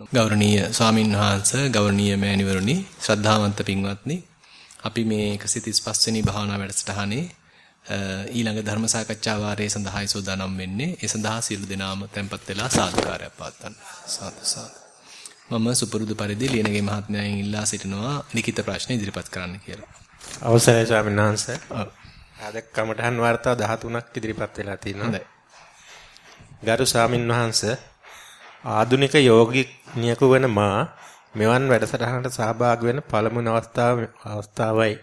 ගෞරවනීය සාමින්හාංශ ගෞරවනීය මෑණිවරුනි ශ්‍රද්ධාවන්ත පින්වත්නි. අපි මේ 135 වෙනි භාවනා වැඩසටහනේ ඊළඟ ධර්ම සාකච්ඡා වාරයේ සඳහායි සූදානම් වෙන්නේ. ඒ සඳහා සියලු දෙනාම tempත් වෙලා සාදුකාරයක් පවත්වන්න. සාදු සාදු. මම සුපුරුදු පරිදි ලියනගේ මහත්මයාගෙන් ඉල්ලා සිටිනවා ලිඛිත ප්‍රශ්න ඉදිරිපත් කරන්න කියලා. අවසරයි ස්වාමින්වහන්ස ආද කමඨහන් වාර්තා 13ක් ඉදිරිපත් වෙලා තියෙනවා. හොඳයි. ගරු ස්වාමින්වහන්සේ ආදුනික යෝගිකණියෙකු වන මා මෙවන් වැඩසටහනට සහභාගී වෙන පළමුවන අවස්ථාව අවස්ථාවයි.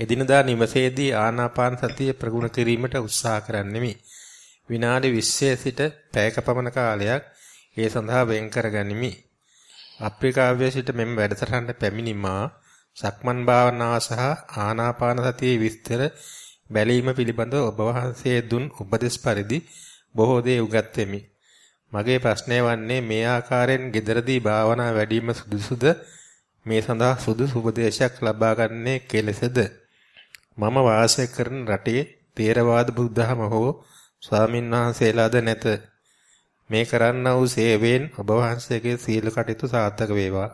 එදිනදා නිවසේදී ආනාපාන සතිය ප්‍රගුණ කිරීමට උත්සාහ කරන්නෙමි. විනාඩි 20 සිට පැයක පමණ කාලයක් ඒ සඳහා වෙන් කරගනිමි. අප්‍රිකාවේ සිට මෙම වැඩසටහනට පැමිණි මා සක්මන් භාවනාව සහ ආනාපාන සතියේ විස්තර බැලීම පිළිබඳව ඔබ වහන්සේ දුන් උපදෙස් පරිදි බොහෝ දේ උගත්ෙමි. මගේ ප්‍රශ්නය වන්නේ මේ ආකාරයෙන් gederදී භාවනා වැඩිම සුදුසුද? මේ සඳහා සුදුසු උපදේශයක් ලබා ගන්නේ කෙලෙසද? මම වාසය කරන රටේ තේරවාද බුද්ධහම හෝ ස්වාමින්වහන්සේලාද නැත. මේ කරන්නා වූ සේවයෙන් ඔබ වහන්සේගේ සීල කටයුතු සාර්ථක වේවා.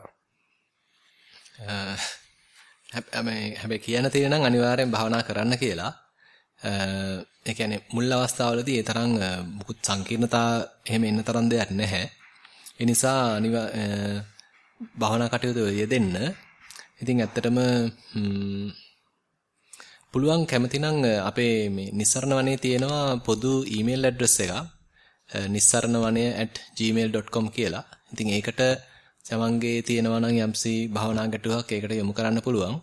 හැබැයි කියන්න තියෙන නම් අනිවාර්යෙන් භාවනා කරන්න කියලා. ඒ කියන්නේ මුල් අවස්ථාවලදී ඒ තරම් මුකුත් සංකීර්ණතා එහෙම එන්න තරම් දෙයක් නැහැ. ඒ නිසා අනිවා භාවනා කටයුතු යෙදෙන්න. ඉතින් ඇත්තටම පුළුවන් කැමතිනම් අපේ මේ නිස්සරණ වනේ තියෙනවා පොදු ඊමේල් ඇඩ්‍රස් එක nissaranavanaya@gmail.com කියලා. ඉතින් ඒකට සමන්ගේ තියෙනවා නම් යම්සි භාවනා ගැටුවක් ඒකට යොමු කරන්න පුළුවන්.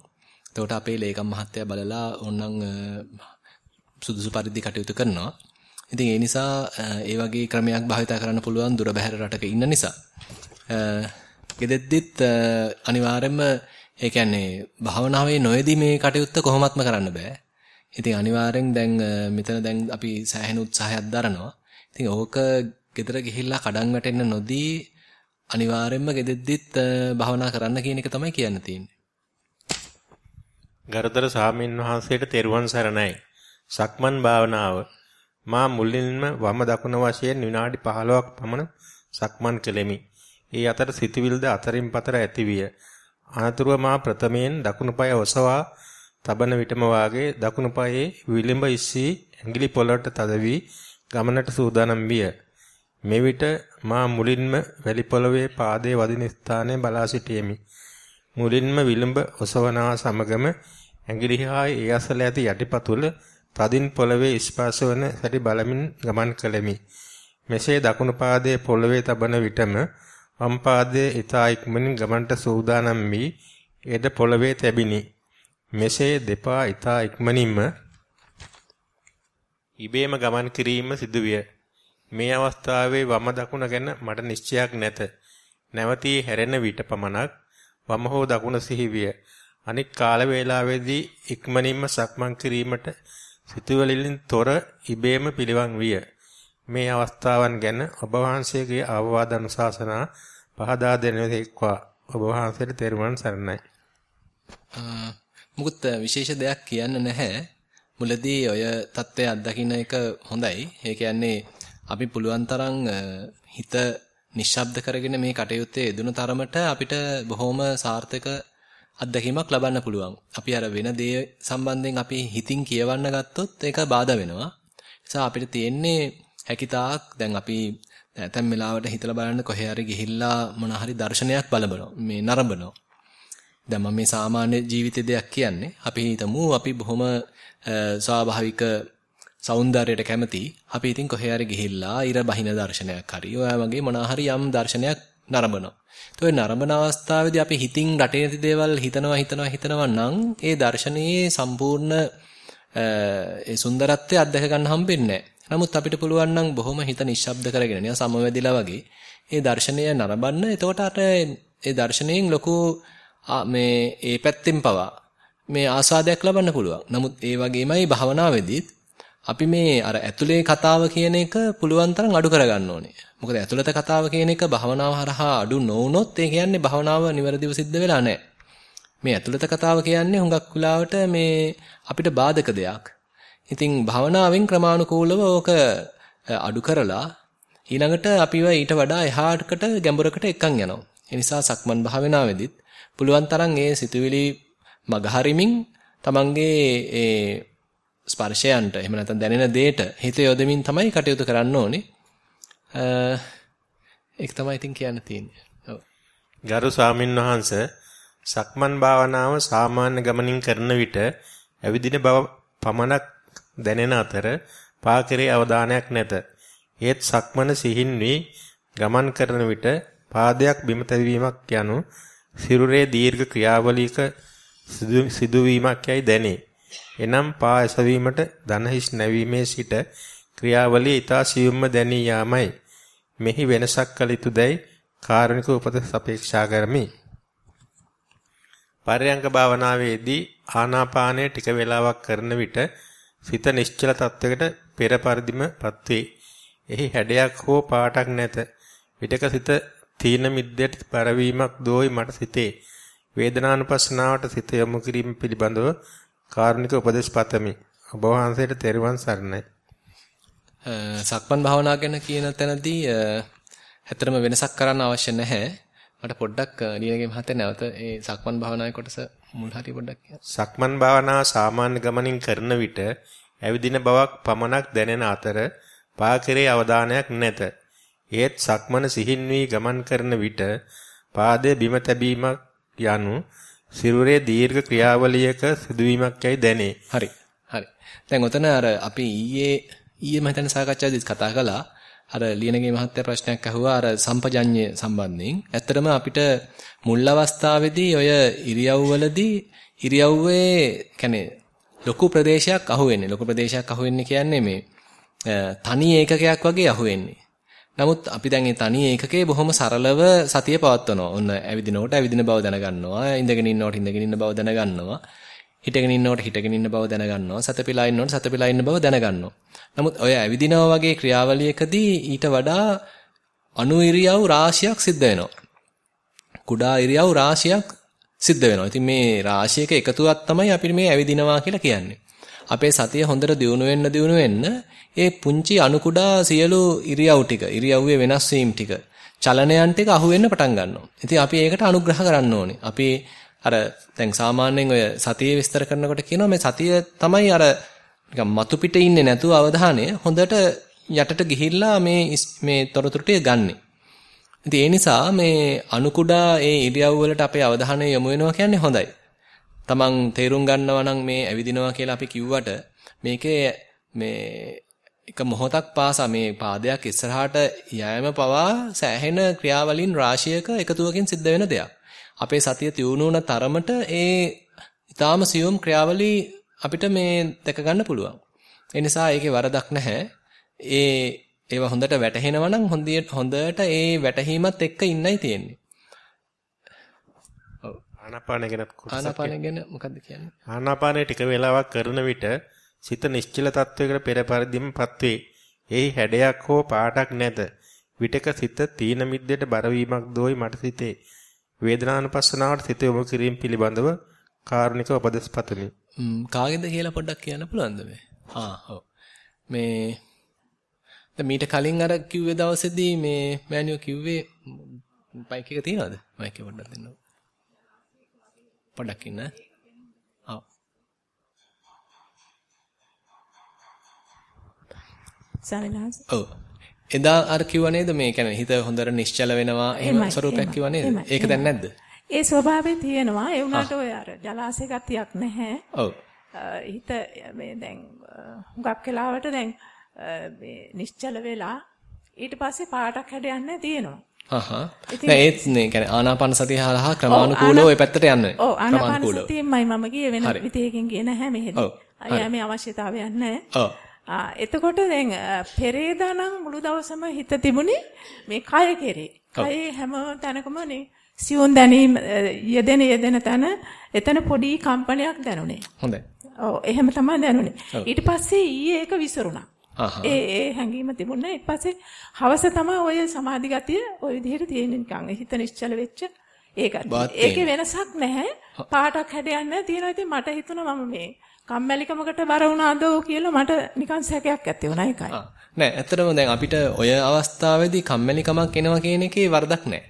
එතකොට අපේ ලේකම් මහත්තයා බලලා ඕනනම් සුදුසු පරිදි කටයුතු කරනවා. ඉතින් ඒ නිසා ඒ වගේ ක්‍රමයක් භාවිත කරන්න පුළුවන් දුර බැහැර රටක ඉන්න නිසා. ගෙදෙද්දිත් අනිවාර්යයෙන්ම ඒ කියන්නේ භාවනාවේ නොයේදී මේ කටයුත්ත කොහොමත්ම කරන්න බෑ. ඉතින් අනිවාර්යෙන් දැන් මෙතන දැන් අපි සෑහෙන උත්සාහයක් දරනවා. ඉතින් ඕක ගෙදර ගිහිල්ලා කඩන් වැටෙන්න නොදී අනිවාර්යෙන්ම ගෙදෙද්දිත් භාවනා කරන්න කියන එක තමයි කියන්න තියෙන්නේ. ගරුතර සාමින් වහන්සේට තෙරුවන් සරණයි. සක්මන් භාවනාව මා මුලින්ම වම දකුණ වශයෙන් විනාඩි 15ක් පමණ සක්මන් කෙලෙමි. ඒ අතර සිතවිල්ද අතරින් පතර ඇතිවිය. අනතුරුව මා ප්‍රථමයෙන් දකුණු පාය ඔසවා තබන විටම වාගේ දකුණු පායේ විලිඹ ඉස්සී ඇඟිලි පොළොවට තද වී ගමනට සූදානම් විය. මෙවිට මා මුලින්ම වැලි පොළවේ පාදයේ වදින ස්ථානයේ බලා සිටියෙමි. මුලින්ම විලිඹ ඔසවනා සමගම ඇඟිලි හා ඒ අසල ඇති යටිපතුල තදින් පොළවේ ස්පර්ශ වන සැටි බලමින් ගමන් කළෙමි. මෙසේ දකුණු පාදයේ පොළවේ තබන විටම වම් පාදයේ ඊතා ඉක්මනින් ගමන්ට සූදානම් වී එද පොළවේ තැබිනි. මෙසේ දෙපා ඊතා ඉක්මනින්ම ඉබේම ගමන් කිරීම සිදුවිය. මේ අවස්ථාවේ වම දකුණ ගැන මට නිශ්චයක් නැත. නැවතී හැරෙන විට පමණක් වම හෝ දකුණ සිහිවිය. අනික් කාල වේලාවේදී ඉක්මනින්ම සක්මන් කිරීමට සිතුවිලින් තොර ඉබේම පිළිවන් විය. මේ අවස්ථාවන් ගැන ඔබ වහන්සේගේ අවවාද අනුශාසනා පහදා දෙනෙක්වා ඔබ වහන්සේට තෙරුවන් සරණයි. මුකුත් විශේෂ දෙයක් කියන්න නැහැ. මුලදී ඔය தත්ත්වය අත්දකින්න එක හොඳයි. ඒ කියන්නේ අපි පුළුවන් තරම් හිත නිශ්ශබ්ද කරගෙන මේ කටයුත්තේ යෙදුණු තරමට අපිට බොහොම සාර්ථක අත්දැකීමක් ලබන්න පුළුවන්. අපි අර වෙන දේ සම්බන්ධයෙන් අපි හිතින් කියවන්න ගත්තොත් ඒක බාධා වෙනවා. නිසා අපිට තියෙන්නේ හැකිතාක් දැන් අපි ඇතැම් වෙලාවට හිතලා බලන්න කොහේ හරි ගිහිල්ලා මොන හරි දර්ශනයක් බලබනවා. මේ නරඹනවා. දැන් මම මේ සාමාන්‍ය ජීවිතේ දෙයක් කියන්නේ. අපි හිතමු අපි බොහොම ස්වාභාවික సౌందර්යයට කැමති. අපි ඉතින් කොහේ හරි ගිහිල්ලා ඉර බහින දර්ශනයක් හරි ඔය වගේ මොනවා හරි යම් දර්ශනයක් නරඹනවා. ඒ නරඹන අවස්ථාවේදී අපි හිතින් රටේ නැති දේවල් හිතනවා හිතනවා හිතනවා නම් ඒ දර්ශනයේ සම්පූර්ණ ඒ සුන්දරත්වය අත්දැක ගන්න හම්බෙන්නේ නමුත් අපිට පුළුවන් නම් බොහොම හිත නිශ්ශබ්ද කරගෙන නිකන් සමවැදිලා වගේ ඒ දර්ශනය නරඹන්න. එතකොට අර ඒ දර්ශනයෙන් ලොකු මේ ඒ පැත්තෙන් පවා මේ ආස්වාදයක් ලබන්න පුළුවන්. නමුත් ඒ වගේමයි භවනාවේදීත් අපි මේ අර ඇතුලේ කතාව කියන එක පුළුවන් තරම් අඩු කරගන්න ඕනේ. මොකද ඇතුළත කතාව කියන එක භවනාව හරහා අඩු නොවුනොත් ඒ කියන්නේ භවනාව නිවැරදිව සිද්ධ වෙලා නැහැ. මේ ඇතුළත කතාව කියන්නේ හුඟක් වෙලාවට මේ අපිට බාධක දෙයක්. ඉතින් භවනාවෙන් ක්‍රමානුකූලව ඕක අඩු කරලා ඊළඟට අපිව ඊට වඩා එහාටකට ගැඹුරකට එක්කන් යනවා. ඒ නිසා සක්මන් භාවනාවේදීත් පුළුවන් තරම් ඒ සිතුවිලි මගහරිමින් තමන්ගේ ඒ ස්පර්ශයන්ට එහෙම නැත්නම් දැනෙන දේට හිත යොදමින් තමයි කටයුතු කරන්න ඕනේ. ඒක තමයි ඉතින් කියන්න තියෙන්නේ. ඔව්. ගරු ස්වාමින් වහන්සේ සක්මන් භාවනාව සාමාන්‍ය ගමනින් කරන විට ඇවිදින බව පමණක් දැනෙන අතර පාකරේ අවධානයක් නැත. ඒත් සක්මන සිහින් වී ගමන් කරන විට පාදයක් බිම තැබීමක් යනු සිරුරේ දීර්ඝ ක්‍රියාවලියක සිදුවීමක් යයි දැනේ. එනම් පා ඇසවීමට දනහිස් නැවීමේ සිට ක්‍රියාවලිය ඊතා සියුම්ම දැනී යාමයි. මෙහි වෙනසක් කළ යුතුයදයි කාරණික උපදෙස් අපේක්ෂා කරමි. පරයන්ක භාවනාවේදී ආනාපානය ටික වේලාවක් කරන විට සිත නිශ්චල තත්වයකට පෙර පරිදිමපත් වේ. එහි හැඩයක් හෝ පාටක් නැත. විටක සිත තීන මිද්දයට පරවීමක් දෝයි මට සිතේ. වේදනානුපස්සනාවට සිත යොමු කිරීම පිළිබඳව කාරුණික උපදෙස් පතමි. ඔබ වහන්සේට තෙරුවන් සරණයි. සක්මන් භාවනා ගැන කියන තැනදී ඇත්තටම වෙනසක් කරන්න අවශ්‍ය නැහැ. මට පොඩ්ඩක් ලියනගේ මහත්තයා නැවත ඒ සක්මන් භාවනාවේ කොටස මුල් හරිය පොඩ්ඩක් කියන්න. සක්මන් භාවනාව සාමාන්‍ය ගමනින් කරන විට ඇවිදින බවක් පමණක් දැනෙන අතර පා කෙරේ අවධානයක් නැත. ඒත් සක්මන සිහින් වී ගමන් කරන විට පාදයේ බිම තැබීමක් යනු සිරුරේ දීර්ඝ ක්‍රියාවලියක සිදුවීමක් යයි දැනේ. හරි. හරි. දැන් ඔතන අර අපි ඊයේ ඊයේ මම හිතන්නේ සාකච්ඡාවේදී කතා කළා. අර ලියනගේ මහත්තයා ප්‍රශ්නයක් අහුවා අර සම්පජඤ්ඤය සම්බන්ධයෙන්. ඇත්තටම අපිට මුල් අවස්ථාවේදී ඔය ඉරියව්වලදී ඉරියව්වේ කියන්නේ ලොකු ප්‍රදේශයක් අහුවෙන්නේ. ලොකු ප්‍රදේශයක් අහුවෙන්නේ කියන්නේ මේ තනි ඒකකයක් වගේ අහුවෙන්නේ. නමුත් අපි දැන් මේ තනි ඒකකේ බොහොම සරලව සතිය පවත්වනවා. ඔන්න ඇවිදිනකොට ඇවිදින බව දැනගන්නවා. ඉඳගෙන ඉන්නකොට ඉඳගෙන ඉන්න බව දැනගන්නවා. හිටගෙන ඉන්නකොට හිටගෙන ඉන්න බව දැනගන්නවා. සතපිලා ඉන්නකොට සතපිලා ඉන්න බව දැනගන්නවා. නමුත් ඔය ඇවිදිනවා වගේ ක්‍රියාවලියකදී ඊට වඩා අණු ඉරියව් රාශියක් සිද්ධ වෙනවා. කුඩා ඉරියව් රාශියක් සිද්ධ වෙනවා. ඉතින් මේ රාශියක එකතුවක් තමයි අපිට මේ ඇවිදිනවා කියලා කියන්නේ. අපේ සතිය හොඳට දියුණු වෙන්න දියුණු වෙන්න ඒ පුංචි අණු කුඩා සියලු ඉරියව් ටික, ඉරියව්වේ වෙනස් වීම ටික, චලනයන් ටික අහු වෙන්න පටන් ගන්නවා. ඉතින් අපි ඒකට අනුග්‍රහ කරන්න ඕනේ. අපි අර දැන් සාමාන්‍යයෙන් ඔය සතිය විස්තර කරනකොට කියනවා මේ සතිය තමයි අර නිකන් මතු පිට ඉන්නේ නැතුව අවධානය හොඳට යටට ගිහිල්ලා මේ මේ තොරතුරු ටික ගන්නෙ. ඉතින් ඒ නිසා මේ අණු කුඩා ඒ ඉරියව් වලට අපේ අවධානය යොමු වෙනවා කියන්නේ හොඳයි. තමන් තේරුම් ගන්නවා නම් මේ ඇවිදිනවා කියලා අපි කිව්වට මේකේ මේ එක මොහොතක් පාසා මේ පාදයක් ඉස්සරහට යෑම පවා සෑහෙන ක්‍රියාවලින් රාශියක එකතුවකින් සිද්ධ වෙන දෙයක්. අපේ සතිය තියුණු වුණ තරමට ඒ ඊටාම සියුම් ක්‍රියාවලි අපිට මේ දැක ගන්න පුළුවන්. ඒ නිසා ඒකේ වරදක් නැහැ. ඒ ඒවා හොඳට වැටහෙනවා නම් හොඳට ඒ වැටහීමත් එක්ක ඉන්නයි තියෙන්නේ. ආනාපාන ගැන ආනාපාන ගැන මොකද්ද කියන්නේ? ආනාපානය ටික වේලාවක් කරන විට සිත නිශ්චල තත්වයකට පෙර පරිදිමපත් වේ. එහි හැඩයක් හෝ පාටක් නැත. විටක සිත තීන මිද්දයට බර වීමක් දෝයි මට සිතේ. වේදනානුපස්සනාවට සිත යොමු කිරීම පිළිබඳව කාරුණික උපදෙස් පතමි. ම් කාගෙන්ද කියලා පොඩ්ඩක් කියන්න පුළුවන්ද මේ? ආ ඔව්. මේ දැන් මීට කලින් අර කිව්වේ දවසේදී මේ මෑනියෝ කිව්වේ මයික් එක තියනවද? මයික් එක පොඩ්ඩක් දෙන්න. පොඩ්ඩක් ඉන්න. ආ. සමිනාස්. ඔව්. එදා අර කිව්වා නේද මේ කියන්නේ හිත හොඳට නිශ්චල වෙනවා එහෙම ස්වරූපයක් කිව්වා නේද? ඒක දැන් නැද්ද? ඒ ස්වභාවය තියෙනවා. ඒ වුණාට ඔය අර ජලාශය ගතියක් නැහැ. ඔව්. හිත මේ දැන් හුඟක් වෙලාවට දැන් මේ නිශ්චල වෙලා ඊට පස්සේ පාටක් හැඩයන්නේ තියෙනවා. හහ. දැන් ඒත් නේ කියන්නේ ආනාපාන සතිය හරහා ක්‍රමානුකූලව ඔය පැත්තට යන්නේ. ඔව් ආනාපාන සතියෙමයි මම ගියේ වෙන විදිහකින් ගියේ නැහැ මෙහෙද. අයියා මේ අවශ්‍යතාවයක් නැහැ. ඔව්. ආ එතකොට දැන් පෙරේදා නම් මුළු දවසම හිත තිබුණේ මේ කය කෙරේ. කයේ හැම තැනකම නේ සියුම් දැනීම යෙදෙන යෙදෙන තැන එතන පොඩි කම්පනයක් දැනුනේ. හොඳයි. ඔව් එහෙම තමයි දැනුනේ. ඊට පස්සේ ඊයේ ඒක විසරුණා. ඒ ඒ හැඟීම තිබුණා. ඊට පස්සේ හවස තමයි ඔය සමාධි ගතිය ওই විදිහට තියෙන නිකන් හිත නිශ්චල වෙච්ච ඒකත්. ඒකේ වෙනසක් නැහැ. පාටක් හැදයන්නේ. තියෙනවා. ඉතින් මට හිතුණා මම මේ කම්මැලිකමකට බර වුණාද කියලා මට නිකන් සැකයක් ඇති වුණා ඒකයි. නෑ ඇත්තටම දැන් අපිට ඔය අවස්ථාවේදී කම්මැලිකමක් එනවා කියන එකේ වරදක් නෑ.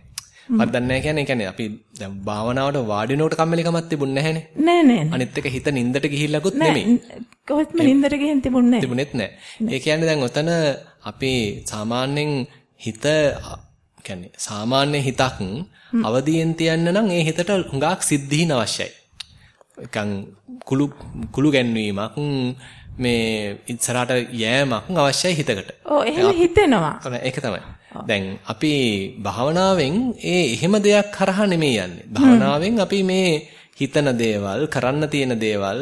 වරදක් නෑ කියන්නේ කියන්නේ අපි දැන් භාවනාවට වාඩිනකොට කම්මැලිකමක් තිබුණ නැහැනේ. නෑ නෑ. අනිත් එක හිත නින්දට ගිහිල්ලාකුත් නෙමෙයි. කොහොත්ම නින්දට ගිහින් තිබුණේ නෑ. තිබුණෙත් නෑ. ඒ කියන්නේ දැන් ඔතන අපි සාමාන්‍යයෙන් හිත කියන්නේ සාමාන්‍ය හිතක් අවදියෙන් තියන්න නම් ඒ හිතට හුඟක් සිද්ධීන් අවශ්‍යයි. නිකන් කුළු කුළු ගැන්වීමක් මේ ඉස්සරහට යෑමක් අවශ්‍යයි හිතකට. ඔව් එහෙම හිතෙනවා. ඒක තමයි. දැන් අපි භාවනාවෙන් ඒ එහෙම දෙයක් කරහා නෙමෙයි යන්නේ. භාවනාවෙන් අපි මේ හිතන දේවල්, කරන්න තියෙන දේවල්,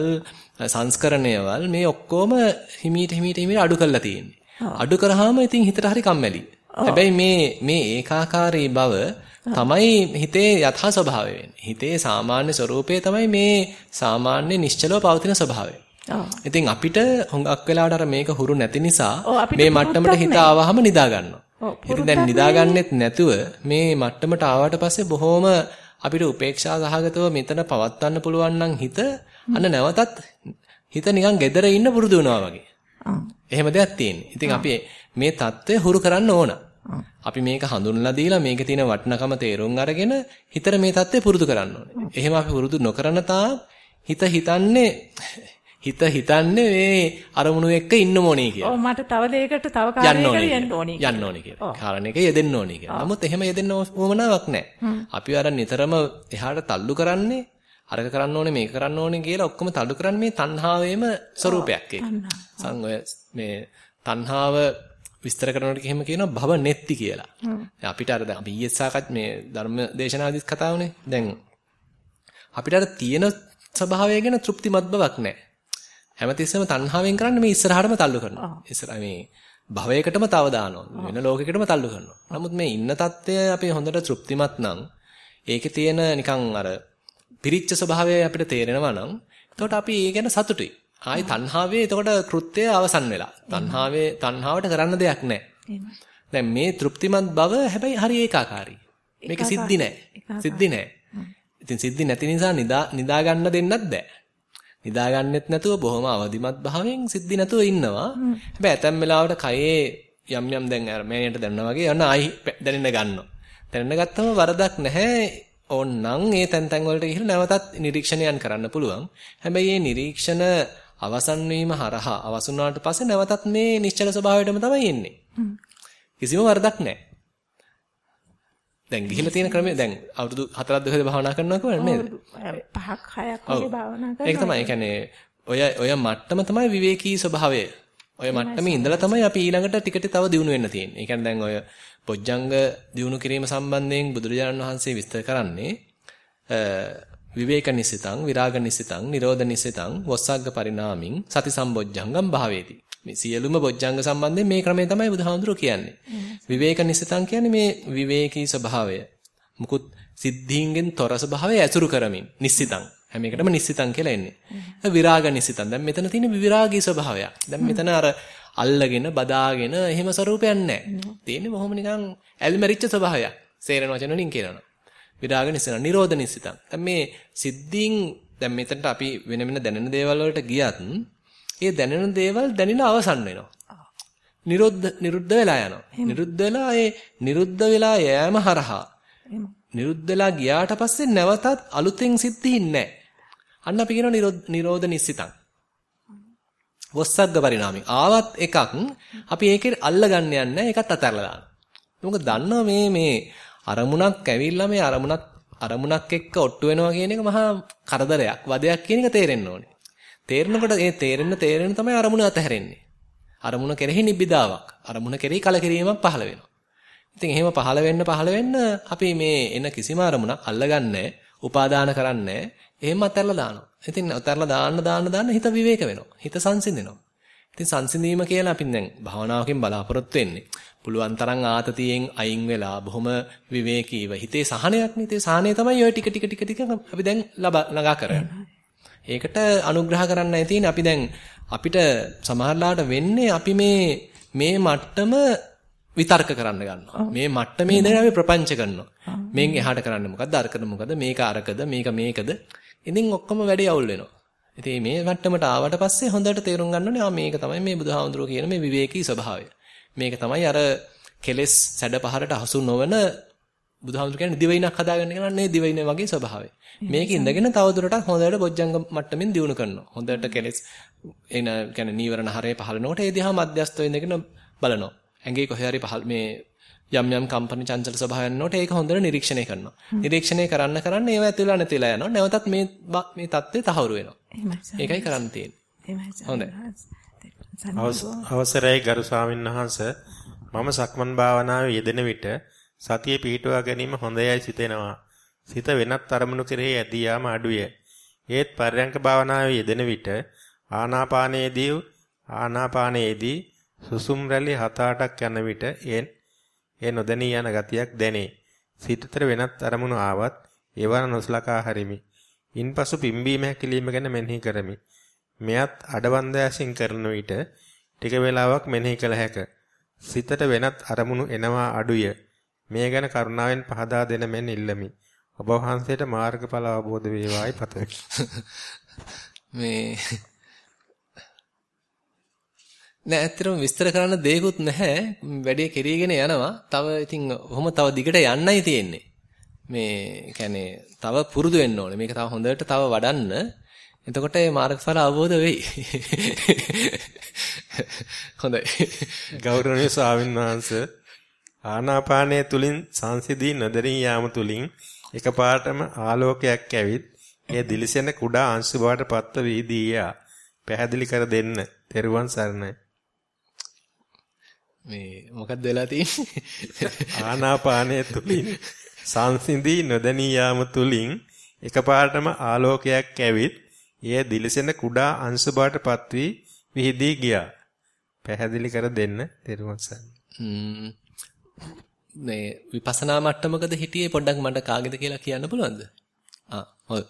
සංස්කරණයවල් මේ ඔක්කොම හිමීට හිමීට හිමීට අඩු කරලා තියෙන්නේ. අඩු කරාම ඉතින් හිතට හරි කම්මැලි. හැබැයි මේ මේ ඒකාකාරී බව තමයි හිතේ යථා ස්වභාවය වෙන්නේ. හිතේ සාමාන්‍ය ස්වરૂපය තමයි මේ සාමාන්‍ය නිශ්චලව පවතින ස්වභාවය. ඉතින් අපිට හුඟක් වෙලාවට අර මේක හුරු නැති නිසා මේ මට්ටමට හිත ආවහම නිදා ගන්නවා. ඉතින් දැන් නිදාගන්නෙත් නැතුව මේ මට්ටමට ආවට පස්සේ බොහොම අපිට උපේක්ෂා සහගතව මෙතන පවත්වන්න පුළුවන් නම් හිත අන්න නැවතත් හිත නිකන් gedera ඉන්න පුරුදු වෙනවා වගේ. එහෙම දෙයක් තියෙන්නේ. ඉතින් අපි මේ தත්ත්වය හුරු කරන්න ඕන. අපි මේක හඳුන්ලා දීලා මේකේ තියෙන වටිනකම තේරුම් අරගෙන හිතර මේ தත්ත්වය පුරුදු කරන්න ඕනේ. එහෙම අපි පුරුදු නොකරන තා හිත හිතන්නේ හිත හිතන්නේ මේ අරමුණු එක්ක ඉන්න ඕනේ කියලා. ඔව් මට තව දෙයකට තව කාරණයකට යන්න ඕනේ. යන්න ඕනේ කියලා. කාරණේක යෙදෙන්න ඕනේ කියලා. නමුත් එහෙම යෙදෙන්න ඕමනාවක් නැහැ. අපි අර නිතරම එහාට තල්ලු කරන්නේ අරක කරන්න ඕනේ මේක කරන්න ඕනේ කියලා ඔක්කොම තල්ලු කරන්නේ මේ තණ්හාවේම ස්වરૂපයක් ඒක. සංගය මේ තණ්හාව විස්තර කරනකොට එහෙම කියනවා භව නෙත්ති කියලා. අපිට අර දැන් අපි ඊයේ සාකච්ඡ මේ ධර්ම දේශනාදිත් කතා වුණේ. දැන් අපිට අර තියෙන ස්වභාවය ගැන තෘප්තිමත් බවක් නැහැ. හැමතිස්සෙම තණ්හාවෙන් කරන්නේ මේ ඉස්සරහටම තල්ලු කරනවා. ඉස්සරහ මේ භවයකටම තව දානවා. වෙන ලෝකයකටම තල්ලු කරනවා. නමුත් මේ ඉන්න தත්ත්වය අපි හොඳට තෘප්තිමත් නම් ඒකේ තියෙන නිකන් අර පිරිච්ච ස්වභාවය අපිට තේරෙනවා නම් එතකොට අපි ඒ ගැන සතුටුයි. ආයි තණ්හාවේ එතකොට කෘත්‍යය අවසන් වෙලා. තණ්හාවේ තණ්හාවට කරන්න දෙයක් නැහැ. දැන් මේ තෘප්තිමත් බව හැබැයි හරි ඒකාකාරී. මේක සිද්ධි නැහැ. සිද්ධි නැහැ. ඉතින් සිද්ධි නැති නිසා නිදා නිදා ගන්න දෙන්නත් බෑ. නිදා ගන්නෙත් නැතුව බොහොම අවදිමත් භාවයෙන් සිද්ධි නැතුව ඉන්නවා. හැබැයි ඇතැම් වෙලාවට කයේ යම් යම් දැන් අර මෑණියට දැනනවා වගේ යන ආයි දැනෙන්න ගන්නවා. දැනෙන්න ගත්තම වරදක් නැහැ. ඕන්නම් ඒ තැන් තැන් වලට ගිහිල්ලා නැවතත් නිරීක්ෂණයන් කරන්න පුළුවන්. හැබැයි මේ නිරීක්ෂණ අවසන් වීම හරහා අවසන් වුණාට පස්සේ නැවතත් මේ නිශ්චල ස්වභාවයටම තමයි එන්නේ. කිසිම වරදක් නැහැ. දැන් ගිහිල්ලා තියෙන ක්‍රමය දැන් අවුරුදු 4ක් දෙකද භාවනා කරනවා කියන්නේ නේද? පහක් හයක් වගේ භාවනා කරනවා. ඒක තමයි. ඒ කියන්නේ ඔය ඔය මට්ටම තමයි විවේකී ස්වභාවය. ඔය මට්ටමේ ඉඳලා තමයි අපි ඊළඟට ටික ටික තව දියුණු වෙන්න තියෙන්නේ. ඒ කියන්නේ දැන් ඔය පොජ්ජංග දියුණු කිරීම සම්බන්ධයෙන් බුදුරජාණන් වහන්සේ විස්තර කරන්නේ විවේක නිසිතං විරාග නිසිතං නිරෝධ නිසිතං වස්සග්ග පරිණාමින් සති සම්බොජ්ජංගම් භාවේති මේ සියලුම බොජ්ජංග සම්බන්ධයෙන් මේ ක්‍රමය තමයි බුදුහාමුදුරුවෝ කියන්නේ. විවේක නිසිතං කියන්නේ මේ විවේකී ස්වභාවය. මුකුත් සිද්ධීන්ගෙන් තොර ස්වභාවය ඇසුරු කරමින් නිසිතං. හැම එකටම නිසිතං කියලා එන්නේ. විරාග නිසිතං. දැන් මෙතන තියෙන විරාගී ස්වභාවයක්. දැන් මෙතන අර අල්ලගෙන බදාගෙන එහෙම ස්වරූපයක් නැහැ. තියෙන්නේ බොහොම නිකන් ඇල්මරිච්ච ස්වභාවයක්. සේරන වචන වලින් කියනවා. විරාග නිසන නිරෝධ නිසිතං. දැන් මේ සිද්ධීන් දැන් මෙතනට අපි වෙන වෙන දැනෙන දේවල් වලට ගියත් ඒ දැනෙන දේවල් දැනිලා අවසන් වෙනවා. නිරුද්ධ නිරුද්ධ වෙලා යනවා. නිරුද්ධ වෙලා ඒ නිරුද්ධ වෙලා යෑම හරහා නිරුද්ධ වෙලා ගියාට පස්සේ නැවතත් අලුතෙන් සිද්ධින් නැහැ. අන්න අපි කියනවා නිරෝධ නිසිතං. වස්සග්ග පරිණාමي. ආවත් එකක් අපි ඒකේ අල්ල ගන්න යන්නේ ඒකත් අතහැරලා දානවා. මොකද දන්නවා මේ මේ අරමුණක් ඇවිල්ලා මේ අරමුණක් අරමුණක් එක්ක ඔට්ටු වෙනවා කියන එක මහා කරදරයක් වදයක් කියන එක තේරෙන්න ඕනේ. තේරෙනකොට ඒ තේරෙන්න තේරෙන්න තමයි අරමුණ අතහැරෙන්නේ. අරමුණ කෙරෙහි නිබ්බිදාවක්. අරමුණ කෙරෙහි කලකිරීමක් පහළ වෙනවා. ඉතින් එහෙම පහළ වෙන්න පහළ වෙන්න අපි මේ එන කිසිම අරමුණක් අල්ලගන්නේ උපාදාන කරන්නේ එහෙම අතහැරලා දානවා. ඉතින් අතහැරලා දාන්න දාන්න දාන්න හිත විවේක වෙනවා. හිත සංසිඳෙනවා. ඉතින් සංසිඳීම කියලා අපි දැන් භාවනාවකින් බලාපොරොත්තු වෙන්නේ. පුළුවන් තරම් ආතතියෙන් අයින් වෙලා බොහොම විවේකීව හිතේ සහනයක් නේ. ඒ සහනය තමයි ඔය ටික ටික ටික ටික අපි දැන් ළඟා කරන්නේ. ඒකට අනුග්‍රහ කරන්නයි තියෙන්නේ. අපි දැන් අපිට සමහරලාට වෙන්නේ අපි මේ මේ මට්ටම විතර්ක කරන්න ගන්නවා. මේ මට්ටමේ ඉඳන් අපි ප්‍රපංච කරනවා. මෙන් එහාට කරන්නේ මොකද්ද? අරකද මොකද? මේක අරකද? මේක මේකද? ඉතින් ඔක්කොම වැඩේ අවුල් වෙනවා. ඉතින් මේ මට්ටමට ආවට පස්සේ හොඳට තේරුම් ගන්න ඕනේ ආ මේක තමයි මේ බුදුහාමුදුරුවෝ කියන මේ විවේකී ස්වභාවය. මේක තමයි අර කෙලෙස් සැඩ පහරට හසු නොවන බුදුහාමුදුරු කියන්නේ දිවයිනක් හදාගන්න කියන්නේ දිවයින වගේ ස්වභාවය. මේක ඉඳගෙන තවදුරටත් හොඳට බොජ්ජංග මට්ටමින් දියුණු කරනවා. හොඳට කෙලෙස් එන කියන්නේ නීවරණ හරේ පහළනකොට ඒ දිහා මධ්‍යස්ථව ඉඳගෙන බලනවා. ඇඟේ කොහේ හරි පහළ මේ යම් යම් කම්පන චංචල ස්වභාවයන් වලට ඒක හොඳට නිරීක්ෂණය කරනවා. නිරීක්ෂණය කරන්න කරන්න ඒව ඇතුළේ නැතිලා යනවා. නැවතත් මේ මේ தත්ත්වය තහවුරු වෙනවා. ඒකයි කරන්න තියෙන්නේ. හොඳයි. අවසරයි ගරු ස්වාමීන් වහන්ස මම සක්මන් භාවනාවේ යෙදෙන විට සතිය පිහිටුවා ගැනීම හොඳයයි සිතෙනවා. සිත වෙනත් අරමුණු කෙරෙහි ඇදී යාම අඩුය. ඒත් පර්යංක භාවනාවේ යෙදෙන විට ආනාපානයේදී ආනාපානයේදී සුසුම් රැලි 7-8ක් යන විට ඒ නොදැනී යන ගතියක් දැනේ. සිතතර වෙනත් අරමුණු ආවත් ඒවා නොසලකා හරිමි. ඉන්පසු පිම්බීම හැකිලිම ගැන මෙනෙහි කරමි. මෙයත් අඩවන්දයසින් කරන විට ටික වේලාවක් මෙනෙහි කළ හැක. සිතට වෙනත් අරමුණු එනවා අඩුය. මේ ගැන කරුණාවෙන් පහදා දෙන මෙන් ඉල්ලමි. ඔබ වහන්සේට මාර්ගඵල අවබෝධ වේවායි පතමි. මේ නෑ ඇත්තටම විස්තර කරන්න දෙයක්වත් නැහැ. වැඩේ කෙරීගෙන යනවා. තව ඉතින් ඔහොම තව දිගට යන්නයි තියෙන්නේ. මේ කියන්නේ තව පුරුදු වෙන්න ඕනේ. මේක තව හොඳට තව වඩන්න. එතකොට මේ මාර්ගඵල අවබෝධ වෙයි. හොඳයි. ගෞරවනීය ස්වාමීන් වහන්සේ ආනාපානය තුලින් සංසිදී නොදැනී යාම තුලින් එකපාරටම ආලෝකයක් ඇවිත් එය දිලිසෙන කුඩා අංශු බවට පත්ව වීදීයා පැහැදිලි කර දෙන්න. තෙරුවන් සරණයි. මේ මොකක්ද වෙලා තියෙන්නේ? ආනාපානය තුලින් සංසිඳී නොදැනී යාම තුලින් එකපාරටම ආලෝකයක් ඇවිත් එය දිලිසෙන කුඩා අංශු බවට පත්වී විහිදී ගියා. පැහැදිලි කර දෙන්න. තෙරුවන් සරණයි. මේ විපස්සනා මට්ටමකද හිටියේ පොඩ්ඩක් මට කාගේද කියලා කියන්න පුළුවන්ද? ආ හොඳයි.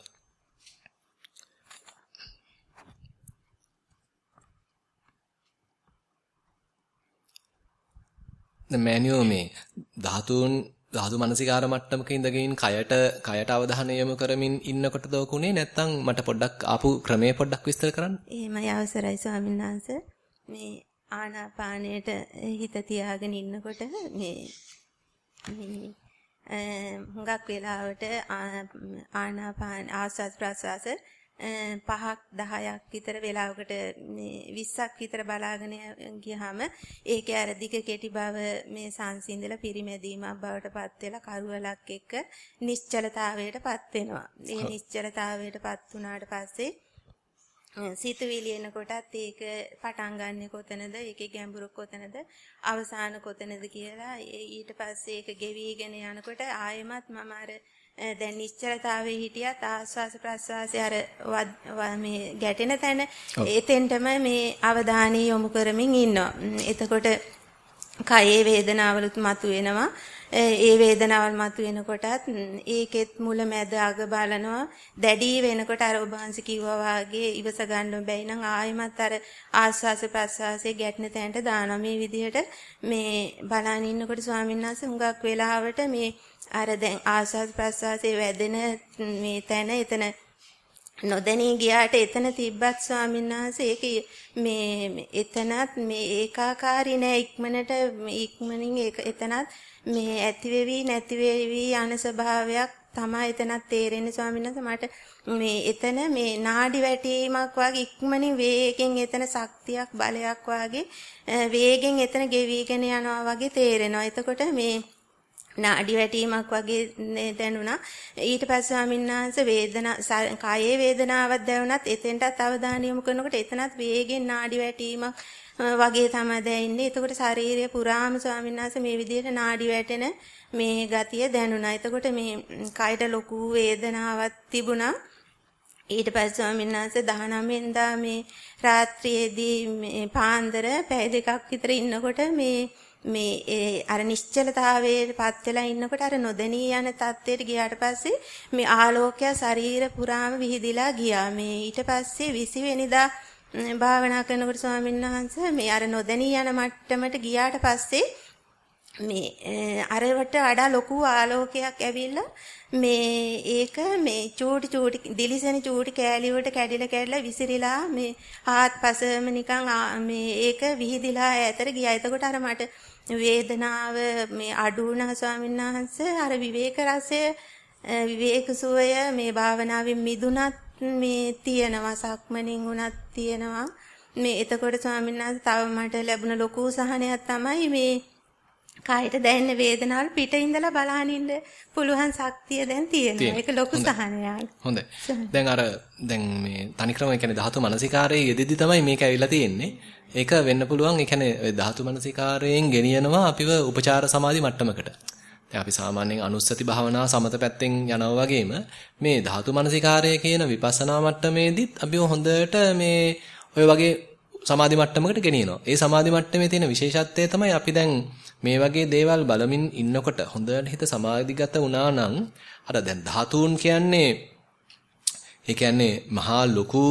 දැන් මෑනියෝ මේ ධාතුන් ධාතු මනසිකාර මට්ටමක ඉඳගෙන කයට කයට අවධානය යොමු කරමින් ඉන්නකොටද ඔකුනේ නැත්නම් මට පොඩ්ඩක් ආපු ක්‍රමයේ පොඩ්ඩක් විස්තර කරන්න. එහෙමයි අවසරයි ස්වාමීන් වහන්සේ. මේ ආනාපානයට හිත තියාගෙන ඉන්නකොට මේ හුඟක් වෙලාවට ආනාපාන ආස්වාස් ප්‍රාස්වාස පහක් 10ක් විතර වෙලාවකට මේ 20ක් විතර බලාගෙන ගියාම ඒකේ අර දිග කෙටි බව මේ සංසිඳලා පිරිමැදීමක් බවට පත් වෙලා කරුවලක් එක්ක නිශ්චලතාවයටපත් වෙනවා. ඒ නිශ්චලතාවයටපත් වුණාට පස්සේ සිතුවිලි එනකොටත් ඒක පටන් ගන්නෙ කොතනද ඒකේ ගැඹුරු කොතනද අවසාන කොතනද කියලා ඊට පස්සේ ඒක ගෙවිගෙන යනකොට ආයෙමත් මම අර දැන් නිශ්චලතාවයේ හිටියත් ආස්වාස ප්‍රස්වාසයේ අර මේ ගැටෙන තැන එතෙන්ටම මේ අවධානය යොමු කරමින් ඉන්නවා. එතකොට කයේ වේදනාවලුත් මතුවෙනවා. ඒ වේදනාවල් මතුවෙනකොටත් ඒකෙත් මුල මැද අග බලනවා. දැඩි වෙනකොට අර ඔබ වහන්සේ කිව්වා වාගේ ඉවස ගන්න බැයි නම් ආයෙමත් අර ආස්වාස ප්‍රස්වාසයේ ගැටෙන තැනට දානවා. මේ විදිහට මේ බලන් ඉන්නකොට ස්වාමීන් වහන්සේ හුඟක් වෙලාවට මේ අර දැන් ආස්වාස ප්‍රස්වාසයේ වැදෙන මේ තැන එතන නොදැනී ගියාට එතන තිබ්බත් ස්වාමීන් වහන්සේ ඒක මේ එතනත් මේ ඒකාකාරී නෑ. ඉක්මනට ඉක්මනින් ඒක එතනත් මේ ඇති වෙවි නැති වෙවි යන ස්වභාවයක් තමයි එතනත් තේරෙන්නේ ස්වාමීන් වහන්සේ. මට මේ එතන මේ නාඩි වැටීමක් වගේ ඉක්මනින් වේගෙන් එතන ශක්තියක් බලයක් වගේ වේගෙන් එතන ගෙවිගෙන යනවා වගේ තේරෙනවා. එතකොට මේ නාඩි වැටීමක් වගේ දැනුණා. ඊට පස්සේ ස්වාමීන් වහන්සේ වේදනා කායේ වේදනාවක් දැනුණත් එතෙන්ටත් අවධානය යොමු කරනකොට එතනත් වේගෙන් නාඩි වැටීමක් වගේ තමයි දැනෙන්නේ. එතකොට ශාරීරිය පුරාම ස්වාමීන් වහන්සේ මේ විදිහට නාඩි වැටෙන මේ ගතිය දැනුණා. එතකොට මේ කයට ලොකු වේදනාවක් තිබුණා. ඊට පස්සේ ස්වාමීන් වහන්සේ 19 වෙනිදා මේ රාත්‍රියේදී මේ පාන්දර පැය දෙකක් විතර ඉන්නකොට මේ මේ අර නිශ්චලතාවයේ පත් වෙලා ඉන්නකොට අර නොදැනී යන තත්ත්වයට ගියාට පස්සේ මේ ආලෝකය ශරීර පුරාම විහිදිලා ගියා. මේ ඊට පස්සේ 20 වෙනිදා භාවනා කරනකොට ස්වාමීන් වහන්සේ මේ අර නොදැනී යන මට්ටමට ගියාට පස්සේ මේ අරවට වඩා ලොකු ආලෝකයක් ඇවිල්ලා මේ ඒක මේ චූටි චූටි දිලිසෙන චූටි කෑලි වලට කැඩිලා කැඩිලා විසිරිලා මේ ආත්පසම නිකන් මේ ඒක විහිදිලා ඈතට ගියා. එතකොට අර මට වේදනාව මේ අඩු වුණා ස්වාමීන් වහන්සේ. අර විවේක රසය විවේක සුවය මේ භාවනාවෙන් මිදුණත් මේ තියෙනවා සක්මණින් උනත් තියෙනවා. මේ එතකොට ස්වාමීන් වහන්සේ තව මට ලැබුණ ලොකු සහනයක් තමයි මේ කායට දැනෙන වේදනාවල් පිට ඉඳලා බලහන් ඉන්න පුළුවන් ශක්තිය දැන් තියෙනවා. ඒක ලොකු සහනයක්. හොඳයි. දැන් අර දැන් මේ තනික්‍රම කියන්නේ ධාතු මනසිකාරයේ යෙදෙදි තමයි මේක ඇවිල්ලා තියෙන්නේ. ඒක වෙන්න පුළුවන්. ඒ කියන්නේ ධාතු මනසිකාරයෙන් ගෙනියනවා අපිව උපචාර සමාධි මට්ටමකට. දැන් අපි සාමාන්‍යයෙන් අනුස්සති භාවනා සමත පැත්තෙන් යනවා වගේම මේ ධාතු මනසිකාරය කියන විපස්සනා මට්ටමේදීත් අපිව හොඳට මේ ඔය වගේ සමාධි මට්ටමකට ගෙනියනවා. ඒ සමාධි මට්ටමේ තියෙන විශේෂත්වය තමයි අපි දැන් මේ වගේ දේවල් බලමින් ඉන්නකොට හොඳට හිත සමාධිගත වුණා නම් අර දැන් ධාතුන් කියන්නේ ඒ කියන්නේ මහා ලොකු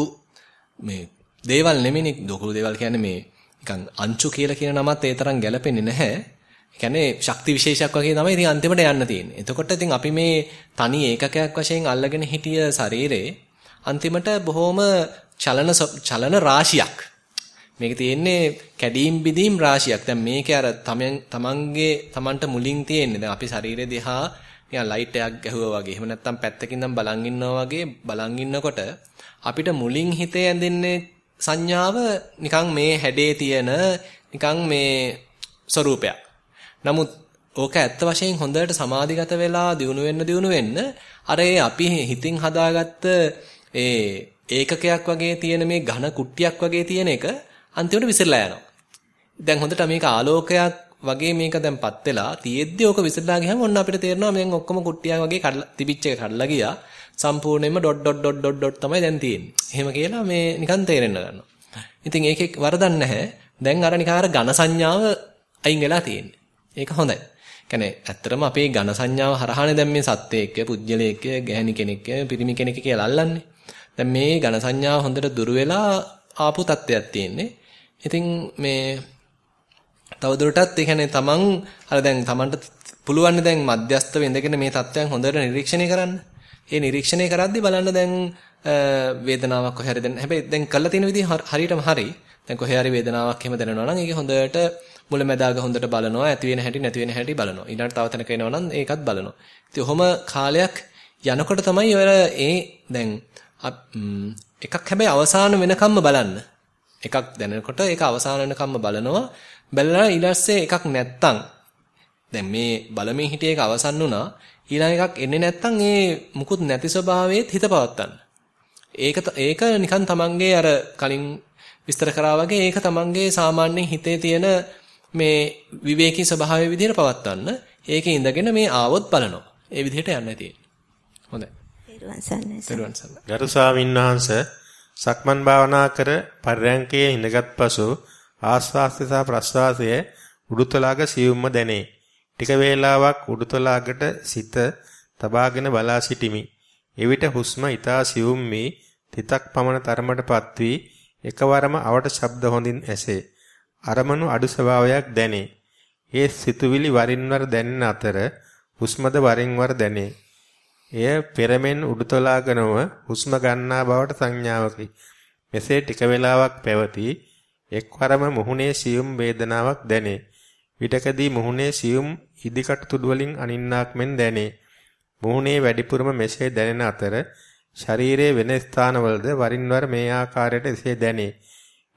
මේ දේවල් නෙමෙයි ලොකු දේවල් කියන්නේ මේ නිකන් අංචු කියලා කියන නමත් ඒ තරම් ගැලපෙන්නේ නැහැ. ඒ කියන්නේ ශක්ති විශේෂයක් වගේ තමයි ඉතින් අන්තිමට යන්න තියෙන්නේ. එතකොට ඉතින් අපි මේ තනි ඒකකයක් වශයෙන් අල්ලගෙන හිටිය ශරීරේ අන්තිමට බොහොම චලන චලන රාශියක් මේක තියෙන්නේ කැඩීම් බිදීම් රාශියක්. දැන් මේකේ අර තමන්ගේ තමන්ට මුලින් තියෙන්නේ. දැන් අපි ශරීරය දිහා නිකන් ලයිට් එකක් ගැහුවා වගේ. එහෙම නැත්නම් පැත්තකින් නම් බලන් ඉන්නවා වගේ බලන් ඉන්නකොට අපිට මුලින් හිතේ ඇඳෙන්නේ සංඥාව නිකන් මේ හැඩේ තියෙන නිකන් මේ ස්වરૂපයක්. නමුත් ඕක ඇත්ත වශයෙන් හොඳට සමාධිගත වෙලා දිනු වෙන්න දිනු වෙන්න අර අපි හිතින් හදාගත්ත ඒ ඒකකයක් වගේ තියෙන මේ ඝන කුට්ටියක් වගේ තියෙන එක අන්තිමට විසිරලා යනවා. දැන් හොඳට මේක ආලෝකයක් වගේ මේක දැන්පත් වෙලා තියෙද්දි ඕක විසිරලා ගියම ඔන්න අපිට තේරෙනවා දැන් ඔක්කොම කුට්ටියක් වගේ කඩලා තිබිච්ච එක කඩලා ගියා. සම්පූර්ණයෙන්ම dot dot dot dot dot තමයි දැන් තියෙන්නේ. එහෙම කියලා මේ නිකන් තේරෙන්න ගන්නවා. ඉතින් ඒකේ වරදක් නැහැ. දැන් අර නිකන් අර ඝන සංඥාව අයින් වෙලා තියෙන්නේ. ඒක හොඳයි. කියන්නේ ඇත්තටම අපේ ඝන සංඥාව හරහානේ දැන් මේ සත්‍යයක, පුජ්‍යලයක, ගැහණි කෙනෙක්, පිරිමි කෙනෙක් කියලා අල්ලන්නේ. දැන් මේ ඝන සංඥාව හොඳට දුර වෙලා ආපු තත්ත්වයක් තියෙන්නේ. ඉතින් මේ තවදුරටත් ඒ කියන්නේ තමන් අර දැන් තමන්ට පුළුවන් දැන් මධ්‍යස්තව ඉඳගෙන මේ තත්ත්වයන් හොඳට නිරීක්ෂණය කරන්න. ඒ නිරීක්ෂණය කරද්දී බලන්න දැන් වේදනාවක් කොහේ හරි දැන් හැබැයි දැන් කළා තියෙන විදිහ හරියටම හරි. දැන් කොහේ හරි වේදනාවක් එහෙම දැනෙනවා නම් ඒක හොඳට මුලැමැදාග හොඳට බලනවා ඇති වෙන හැටි නැති වෙන හැටි බලනවා. ඊළඟට තව තැනක එනවා නම් ඒකත් බලනවා. ඉතින් ඔහොම කාලයක් යනකොට තමයි ඔය ඒ දැන් එකක් හැබැයි අවසාන වෙනකම්ම බලන්න. එකක් දැනනකොට ඒක අවසාන වෙනකම්ම බලනවා. බලලා ඊළස්සේ එකක් නැත්තම් දැන් මේ බලමින් හිටිය එක අවසන් වුණා. ඊළඟ එකක් එන්නේ නැත්තම් ඒ මුකුත් නැති ස්වභාවයේත් හිත පවත්තන්න. ඒක ඒක නිකන් තමන්ගේ අර කලින් විස්තර කරා වගේ ඒක තමන්ගේ සාමාන්‍යයෙන් හිතේ තියෙන මේ විවේකී ස්වභාවයේ විදිහට පවත්වන්න. ඒකේ ඉඳගෙන මේ ආවොත් බලනවා. ඒ විදිහට යන්න තියෙන්නේ. හොඳයි. තෙරුවන් සරණයි. තෙරුවන් සරණයි. ගරු ස්වාමීන් වහන්සේ සක්මන් භාවනා කර පර්යංකයේ ඉඳගත් පසු ආස්වාස්ය සහ ප්‍රස්වාසය උඩුතලාග සියුම්ම දැනේ. ටික වේලාවක් උඩුතලාගට සිත තබාගෙන බලා සිටිමි. එවිට හුස්ම ඊතා සියුම් වී තිතක් පමණ තරමටපත් වී එකවරම අවට ශබ්ද හොඳින් ඇසේ. අරමණු අඩු ස්වභාවයක් දැනේ. ඒ සිතුවිලි වරින් වර දැනෙන අතර හුස්මද වරින් වර දැනේ. එය පෙරමෙන් උඩුතලාගෙනව හුස්ම ගන්නා බවට සංඥාවකි. මෙසේ ටික වේලාවක් පැවති එක්වරම මුහුණේ සියුම් වේදනාවක් දැනේ. විටකදී මුහුණේ සියුම් ඉදිකට තුඩු වලින් අනින්නාක් මෙන් දැනේ. මුහුණේ වැඩිපුරම මෙසේ දැනෙන අතර ශරීරයේ වෙන ස්ථානවලද වරින් වර මේ ආකාරයට එසේ දැනේ.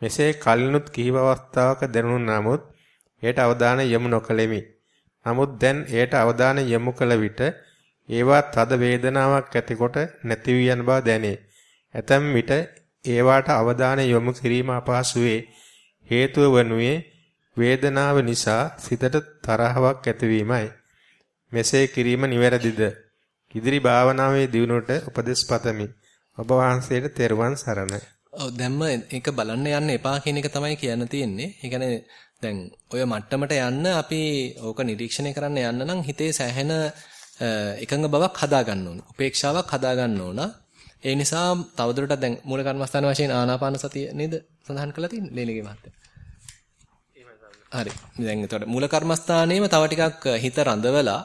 මෙසේ කලිනුත් කිහිප අවස්ථාවක දැනුන නමුත් එයට අවධානය යොමු නොකළෙමි. නමුත් දැන් එයට අවධානය යොමු කළ විට ඒවා තද වේදනාවක් ඇතිකොට නැති වී යන බව දැනේ. ඇතැම් විට ඒවාට අවධානය යොමු කිරීම අපහසු හේතුව වනුයේ වේදනාව නිසා සිතට තරහවක් ඇතිවීමයි. මෙසේ කිරීම නිවැරදිද? ඉදිරි භාවනාවේ දියුණුවට උපදෙස් පතමි. ඔබ වහන්සේට තෙරුවන් සරණයි. ඔව් දැම්ම ඒක බලන්න යන්න එපා කියන එක තමයි කියන්න තියෙන්නේ. ඒ කියන්නේ දැන් ඔය මට්ටමට යන්න අපි ඕක නිරීක්ෂණය කරන්න යන්න නම් හිතේ සැහැණ එකඟ බවක් හදා ගන්න ඕන. උපේක්ෂාවක් හදා ගන්න ඕන. ඒ නිසා තවදුරටත් දැන් මූල කර්මස්ථාන වශයෙන් ආනාපාන සතිය නේද සඳහන් කරලා තියෙන්නේ ලේලිගේ මහත්තයා. හරි. දැන් එතකොට මූල කර්මස්ථානයේම තව ටිකක් හිත රඳවලා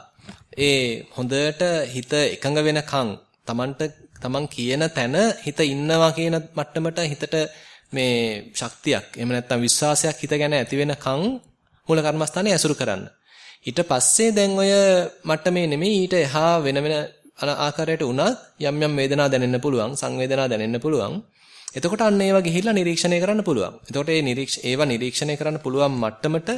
ඒ හොඳට හිත එකඟ වෙනකන් Tamanට Taman කියන තැන හිත ඉන්නවා කියන මට්ටමට හිතට මේ ශක්තියක් එහෙම නැත්නම් විශ්වාසයක් හිත ගැන ඇති වෙනකන් මූල කර්මස්ථානේ ඇසුරු කරන්න. ඊට පස්සේ දැන් ඔය මට්ටමේ නෙමෙයි ඊට එහා වෙන වෙන ආකාරයට උනත් යම් යම් වේදනා දැනෙන්න පුළුවන් සංවේදනා දැනෙන්න පුළුවන්. එතකොට අන්න ඒවා ගිහිල්ලා නිරීක්ෂණය කරන්න පුළුවන්. එතකොට ඒ නිරීක්ෂ ඒවා නිරීක්ෂණය කරන්න පුළුවන් මට්ටමට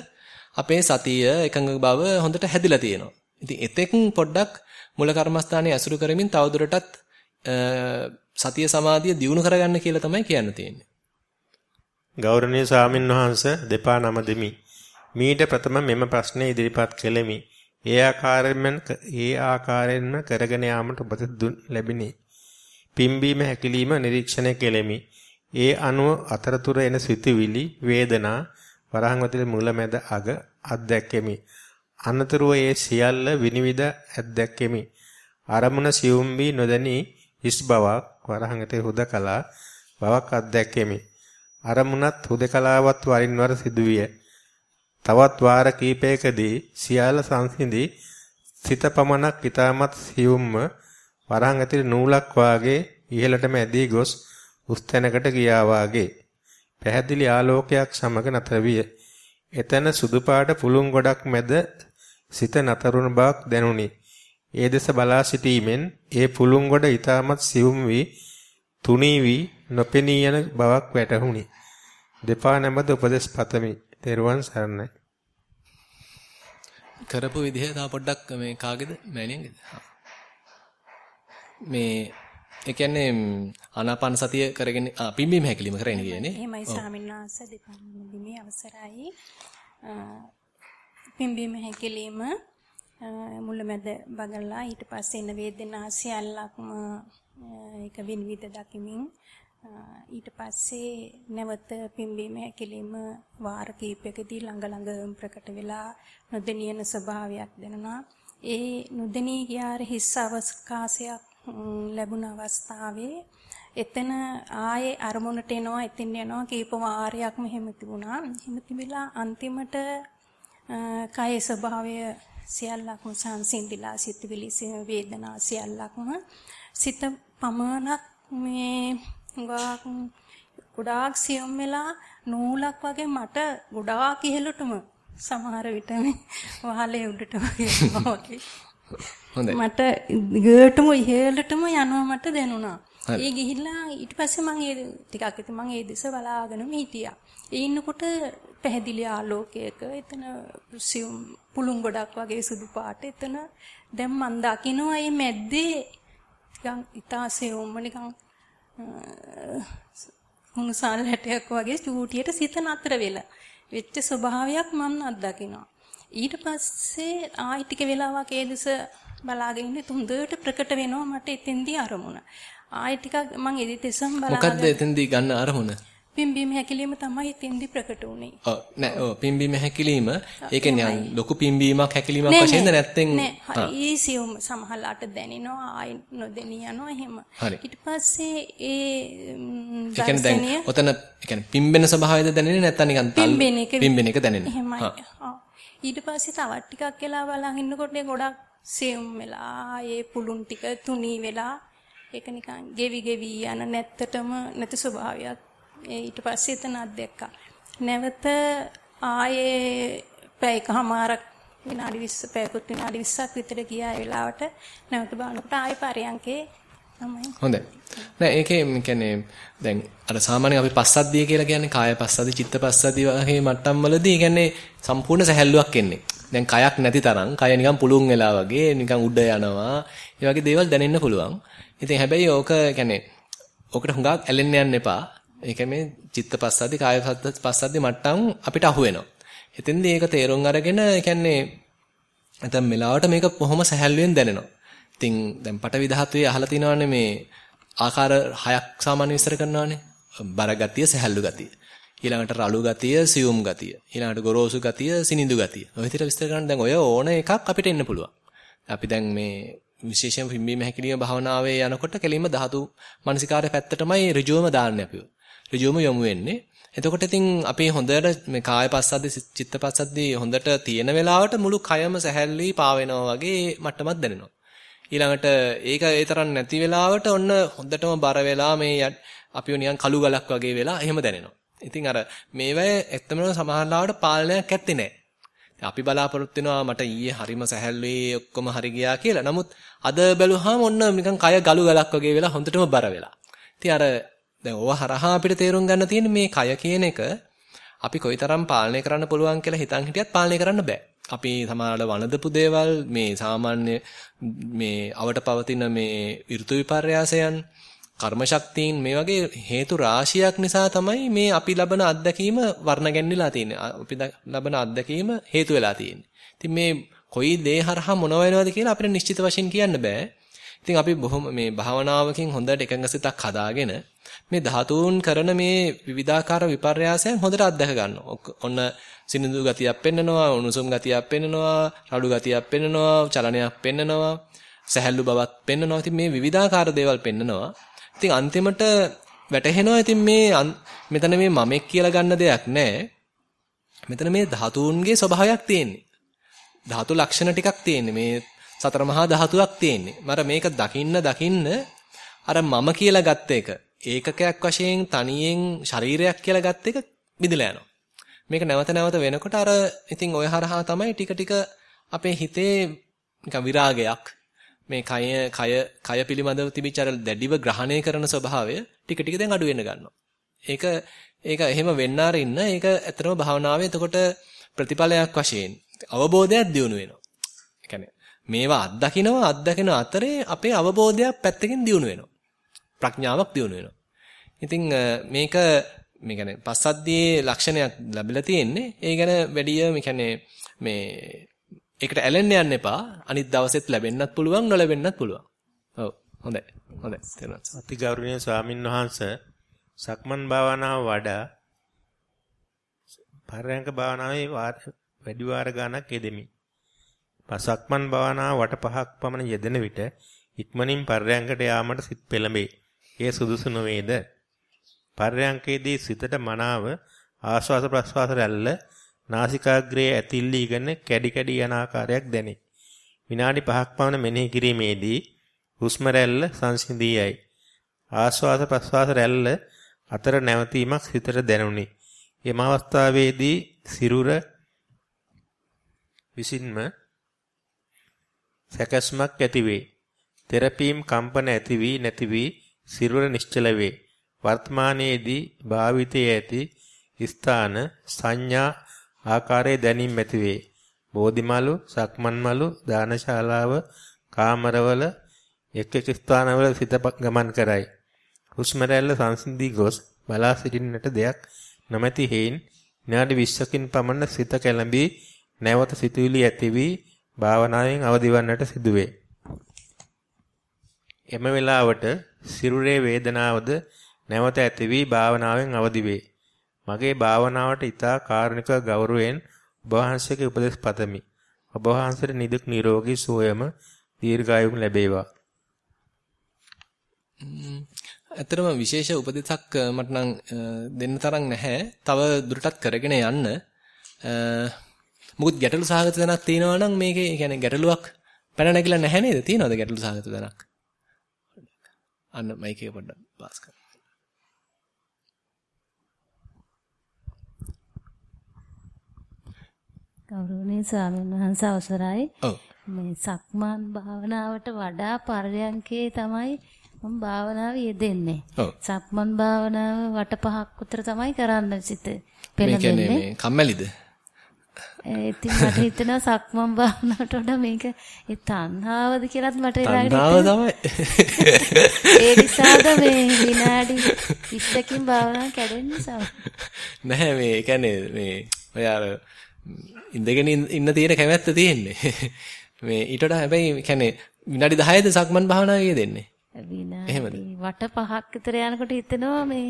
අපේ සතිය එකඟ බව හොඳට හැදිලා තියෙනවා. ඉතින් එතෙක් පොඩ්ඩක් මුල කර්මස්ථානයේ ඇසුරු කරමින් තවදුරටත් සතිය සමාධිය දියුණු කරගන්න කියලා තමයි කියන්න තියෙන්නේ. ගෞරවනීය ස්වාමින් වහන්සේ දෙපා නම දෙමි. මීට ප්‍රථම මෙම ප්‍රශ්නේ ඉදිරිපත් කෙලෙමි. ඒ ආකාරයෙන්ම ඒ ආකාරයෙන්ම කරගෙන යාමට උපදෙස් දුන් ලැබිනි. පිම්බීම හැකිලිම නිරීක්ෂණය කෙලෙමි. ඒ අනුව අතරතුර එන සිතුවිලි වේදනා වරහන් වතුලේ මුල මැද අග අත්දැක්කෙමි. අනතුරුව ඒ සියල්ල විනිවිද අත්දැක්කෙමි. අරමුණ සියුම් වී නොදැනී හිස් බවක් වරහන් හුදකලා බවක් අත්දැක්කෙමි. අරමුණත් හුදකලාවත් වරින් වර සිදුවිය. තවත් වාර කීපයකදී සියල්ල සංසිඳී සිත පමණක් ඊටමත් සියුම්ම වරහන් ඇතුලේ නූලක් වාගේ ඉහළටම ඇදී ගොස් උස් තැනකට ගියා වාගේ පැහැදිලි ආලෝකයක් සමග නතර විය. එතන සුදු පාට පුළුන් ගොඩක් මැද සිත නතරුණ බවක් දැනුනි. ඒ දෙස බලා සිටීමෙන් ඒ පුළුන් ගොඩ ඊටමත් සිවුම් වී තුනී වී නොපෙනී යන බවක් වැටහුණි. දෙපා නැමද උපදෙස් පතමි. තෙරුවන් සරණයි. කරපු විදිහ තා පොඩ්ඩක් මේ කාගේද මෑණියන්ගේද? මේ ඒ කියන්නේ ආනාපාන සතිය කරගෙන පිම්බීම හැකිලිම කරගෙන කියන්නේ. එහෙමයි ස්වාමීන් වහන්සේ දෙපන්දිමේ අවසරයි. පිම්බීම හැකිලිම මුලමැද බගලා ඊට පස්සේ එන වේදනා සියල්ලක්ම ඒක විනිවිද දකිමින් ඊට පස්සේ නැවත පිම්බීම හැකිලිම වාර කීපයකදී ළඟ ළඟ ප්‍රකට වෙලා නොදෙනියන ස්වභාවයක් දැනුණා. ඒ නොදෙනී ගියාර හිස් අවස්කාශයක් ලැබුණ අවස්ථාවේ එතන ආයේ අරමුණට එනවා එතින් යනවා කීප වාරයක්ම එහෙම තිබුණා. එහෙම තිබිලා අන්තිමට කය ස්වභාවය සියල්ලක්ම සංසිඳිලා සිතවිලි වේදනා සියල්ලක්ම සිත පමණක් මේ ගාක් ගොඩාක් සියුම් වෙලා නූලක් වගේ මට ගොඩාක් ඉහළටම සමහර විට මේ වහලේ උඩට වගේ හොඳයි. මට ගේටම ඉහළටම යනවා මට දැනුණා. ඒ ගිහිල්ලා ඊට පස්සේ මම ඒ ටිකක් ඉතින් මම ඒ දිස බලාගෙනම හිටියා. ඒ ඉන්නකොට පැහැදිලි ආලෝකයක එතන සියුම් පුළුන් ගොඩක් වගේ සුදු පාට එතන දැන් මන් දකින්නවා මේ මැද්දේ නිකන් ඉතාසියුම්ම නිකන් හුණුසාල් හැටයක් වගේ චූටියට සිත නතර වෙලා වෙච්ච ස්වභාවයක් මම අත්දකින්නවා. ඊට පස්සේ ආයි ටික වෙලාවක් ඒ දිස බලාගෙන ඉන්නේ තුන්දට ප්‍රකට වෙනවා මට එතෙන්දී අරමුණ. ආයි ටිකක් මම එදිතෙසම් බලාගෙන මොකද්ද එතෙන්දී ගන්න අරමුණ? පිම්බීම හැකිලිම තමයි එතෙන්දී ප්‍රකට වුනේ. ඔව් නෑ ඔව් පිම්බීම හැකිලිම. ඒ කියන්නේ ලොකු පිම්බීමක් හැකිලිමක් වශයෙන්ද නැත්නම් නෑ හරි. සියුම් සමහරලාට දැනෙනවා ආයි නොදෙනී යනවා එහෙම. ඊට පස්සේ ඒ දැන් ඔතන ඒ කියන්නේ පිම්බෙන ස්වභාවයද දැනෙන්නේ නැත්නම් නිකන් පිම්බෙන එක. පිම්බෙන එක දැනෙන්නේ. එහෙමයි. ඊට පස්සේ තවත් ටිකක් වෙලා බලන් ඉන්නකොට ගොඩක් සියුම් වෙලා ඒ පුළුන් ටික තුනී වෙලා ඒක නිකන් ගෙවි ගෙවි යන නැත්තටම නැති ස්වභාවයක් ඊට පස්සේ එතන අත්දැක්කා. නැවත ආයේ පැයකමාරක් විනාඩි 20 පැයකට විනාඩි 20ක් විතර ගියා ඒ වෙලාවට නැවත බලනකොට ආයේ පරයන්කේ තමයි. හොඳයි. නෑ ඒකේ කියන්නේ දැන් අර සාමාන්‍ය අපි පස්සද්ධිය කියලා කියන්නේ කාය පස්සද්ධි, චිත්ත පස්සද්ධි වගේ මට්ටම් වලදී කියන්නේ සම්පූර්ණ සැහැල්ලුවක් එන්නේ. දැන් කයක් නැති තරම් කය නිකන් පුළුන් වෙලා වගේ නිකන් උඩ යනවා. ඒ වගේ දේවල් දැනෙන්න පුළුවන්. ඉතින් හැබැයි ඕක කියන්නේ ඕකට හුඟක් ඇලෙන්න යන්න එපා. ඒක මේ චිත්ත පස්සද්ධි කාය පස්සද්ධි මට්ටම් අපිට අහු වෙනවා. එතෙන්දී ඒක තේරුම් අරගෙන ඒ කියන්නේ නැත්නම් මෙලාවට මේක කොහොම සැහැල්ලුවෙන් දැනෙනවා. ඉතින් දැන් පටවි ධාතුවේ අහලා තිනවනේ මේ ආකාර හයක් සාමාන්‍ය විස්තර කරනවානේ. බර ගතිය, සැහැල්ලු ගතිය. ඊළඟට රළු ගතිය, සියුම් ගතිය. ඊළඟට ගොරෝසු ගතිය, සිනිඳු ගතිය. ඔය විදිහට විස්තර කරන්න දැන් ඔය ඕන එකක් අපිට එන්න පුළුවන්. අපි දැන් මේ විශේෂයෙන් පිම්බීම හැකිලිම භාවනාවේ යනකොට කෙලින්ම ධාතු මනසිකාරය පැත්තටමයි ඍජුවම දාන්නේ අපිව. ඍජුවම යොමු වෙන්නේ. එතකොට ඉතින් අපි හොඳට මේ කාය පස්සද්දි චිත්ත පස්සද්දි හොඳට තියෙන වෙලාවට මුළු කයම සැහැල්ලි පාවෙනවා වගේ මට්ටමක් දැනෙනවා. ඊළඟට ඒක ඒ තරම් නැති වෙලාවට ඔන්න හොඳටම බර වෙලා මේ අපිව නිකන් කළු ගලක් වගේ වෙලා එහෙම දැනෙනවා. ඉතින් අර මේවැය ඇත්තම සමහරවිට පාලනයක් ඇත්තේ නැහැ. අපි බලාපොරොත්තු වෙනවා මට ඊයේ හරිම සැහැල්ලුවේ ඔක්කොම හරි ගියා කියලා. නමුත් අද බැලුවාම ඔන්න නිකන් කය ගලු ගලක් වගේ වෙලා හොඳටම බර වෙලා. ඉතින් අර දැන් ඕවා හරහා අපිට තේරුම් ගන්න තියෙන්නේ මේ කය කියන එක අපි කොයිතරම් පාලනය කරන්න පුළුවන් කියලා හිතන් හිටියත් පාලනය කරන්න බෑ. අපි සමහරවල් වනදපු දේවල් මේ සාමාන්‍ය මේ අවට පවතින මේ ඍතු විපර්යාසයන් කර්ම ශක්තියින් මේ වගේ හේතු රාශියක් නිසා තමයි මේ අපි ලබන අත්දැකීම වර්ණ ගැන්විලා තියෙන්නේ. අපි ලබන අත්දැකීම හේතු වෙලා තියෙන්නේ. ඉතින් මේ කොයි දේ හරහා මොන වෙනවද කියලා අපිට නිශ්චිත වශයෙන් කියන්න බෑ. ඉතින් අපි බොහොම මේ භාවනාවකින් හොඳට එකඟසිතක් හදාගෙන මේ ධාතුන් කරන මේ විවිධාකාර විපර්යාසයන් හොඳට අත්දැක ගන්නවා. ඔන්න සිනිඳු ගතියක් පෙන්නනවා, උණුසුම් ගතියක් පෙන්නනවා, රළු ගතියක් පෙන්නනවා, චලනයක් පෙන්නනවා, සැහැල්ලු බවක් පෙන්නනවා. ඉතින් මේ විවිධාකාර දේවල් පෙන්නනවා. ඉතින් අන්තිමට වැටහෙනවා ඉතින් මේ මෙතන මේ මමෙක් කියලා ගන්න දෙයක් නැහැ. මෙතන මේ ධාතුන්ගේ ස්වභාවයක් තියෙන්නේ. ධාතු ලක්ෂණ ටිකක් තියෙන්නේ. මේ සතර මහා ධාතුවක් තියෙන්නේ. මර මේක දකින්න දකින්න අර මම කියලා ගත්ත එක ඒකකයක් වශයෙන් තනියෙන් ශරීරයක් කියලා ගත්ත එක මිදලා යනවා. මේක නැවත නැවත වෙනකොට අර ඉතින් ඔය හරහා තමයි ටික ටික අපේ හිතේ නිකන් විරාගයක් මේ කය කය කය පිළිබඳව තිබිච්ච අර දැඩිව ග්‍රහණය කරන ස්වභාවය ටික ටික දැන් අඩු වෙන්න ගන්නවා. ඒක ඒක එහෙම වෙන්න ආරින්න ඒක ඇත්තටම භාවනාවේ එතකොට ප්‍රතිඵලයක් වශයෙන් අවබෝධයක් දියුණු වෙනවා. ඒ මේවා අත්දකින්නවා අත්දකින අතරේ අපේ අවබෝධයක් පැත්තකින් දියුණු වෙනවා. ප්‍රඥාවක් දියුණු වෙනවා. ඉතින් මේක මේ කියන්නේ පස්සද්ධියේ ලක්ෂණයක් ලැබිලා තියෙන්නේ. ඒ ගැන වැඩිය මේ කියන්නේ මේ ඒකට ඇලෙන්න යන්න එපා. අනිත් දවසෙත් ලැබෙන්නත් පුළුවන් නොලැබෙන්නත් පුළුවන්. ඔව්. හොඳයි. හොඳයි. තේරුණා. අතිගෞරවනීය ස්වාමින් වහන්සේ සක්මන් භාවනාව වඩා පරයන්ක භාවනාවේ වැඩි වාර ගණනක් යෙදෙමි. පසක්මන් භාවනාව වට පහක් පමණ යෙදෙන විට ඉක්මනින් පරයන්කට යාමට සිත් පෙළඹේ. එය සුදුසු නොවේද? පරයන්කේදී සිතට මනාව ආශ්වාස ප්‍රශ්වාස රැල්ල නාසිකාග්‍රයේ ඇතිල්ලීගෙන කැඩි කැඩි යන ආකාරයක් දැනේ. විනාඩි 5ක් පමණ මෙනෙහි කිරීමේදී හුස්ම රැල්ල සංසිඳී යයි. ආශ්වාස ප්‍රශ්වාස රැල්ල අතර නැවතීමක් සිතට දැනුනි. එම අවස්ථාවේදී සිරුර විසින්ම සැකස්මක් ඇතිවේ. තෙරපීම් කම්පන ඇති වී නැති වී සිරුර නිශ්චල වේ. වර්තමානයේදී භාවිතයේ ඇති ස්ථාන සංඥා ආකාරයේ දැනීම ඇතිවේ. බෝධිමලු, සක්මන්මලු, දානශාලාව, කාමරවල එක් එක් ස්ථානවල සිත ගමන් කරයි. හුස්ම රැල්ල සංසිඳී ගොස් බලා සිටින්නට දෙයක් නොමැති හේයින් විනාඩි 20කින් පමණ සිත කැළඹී නැවත සිතුවිලි ඇති වී භාවනාවෙන් අවදිවන්නට සිදුවේ. එම වෙලාවට සිරුරේ වේදනාවද නැවත ඇති වී භාවනාවෙන් අවදි වේ. මගේ භාවනාවට ඊතා කාරුණික ගෞරවයෙන් ඔබ වහන්සේගේ උපදෙස් පතමි. ඔබ වහන්සේට නිදුක් නිරෝගී සුවයම දීර්ඝායුම ලැබේවා. ඇත්තටම විශේෂ උපදෙසක් මට නම් දෙන්න තරම් නැහැ. තව දුරටත් කරගෙන යන්න. මොකද ගැටලු සහගත තැනක් තියෙනවා නම් මේකේ يعني ගැටලුවක් පැන නැගිලා නැහැ නේද? තියෙනවද ගැටලු සහගත තැනක්? අන්න මයික් එක පොඩ්ඩක් පාස් කරන්න. ගෞරවනීය ස්වාමීන් වහන්සේ අවසරයි. ඔව්. මේ සක්මන් භාවනාවට වඩා පරයන්කේ තමයි මම භාවනාව යෙදෙන්නේ. ඔව්. සක්මන් භාවනාව වට පහක් උතර තමයි කරන්න සිට පෙළඹෙන්නේ. මේ කියන්නේ මේ කම්මැලිද? ඉතින් මට හිතෙනවා සක්මන් භාවනාවට වඩා මේක ඒ තණ්හාවද කියලාත් මට තණ්හාව තමයි. ඒ නිසාද මේ විනාඩි 20කින් භාවනාව කැඩෙන්නේ සම. නැහැ මේ කියන්නේ මේ ඔය අර ඉඳගෙන ඉන්න තියෙන කැමැත්ත තියෙන්නේ. මේ ඊට වඩා හැබැයි කියන්නේ විනාඩි 10ද සක්මන් භාවනාවේ දෙන්නේ. විනාඩි වට පහක් විතර යනකොට හිතෙනවා මේ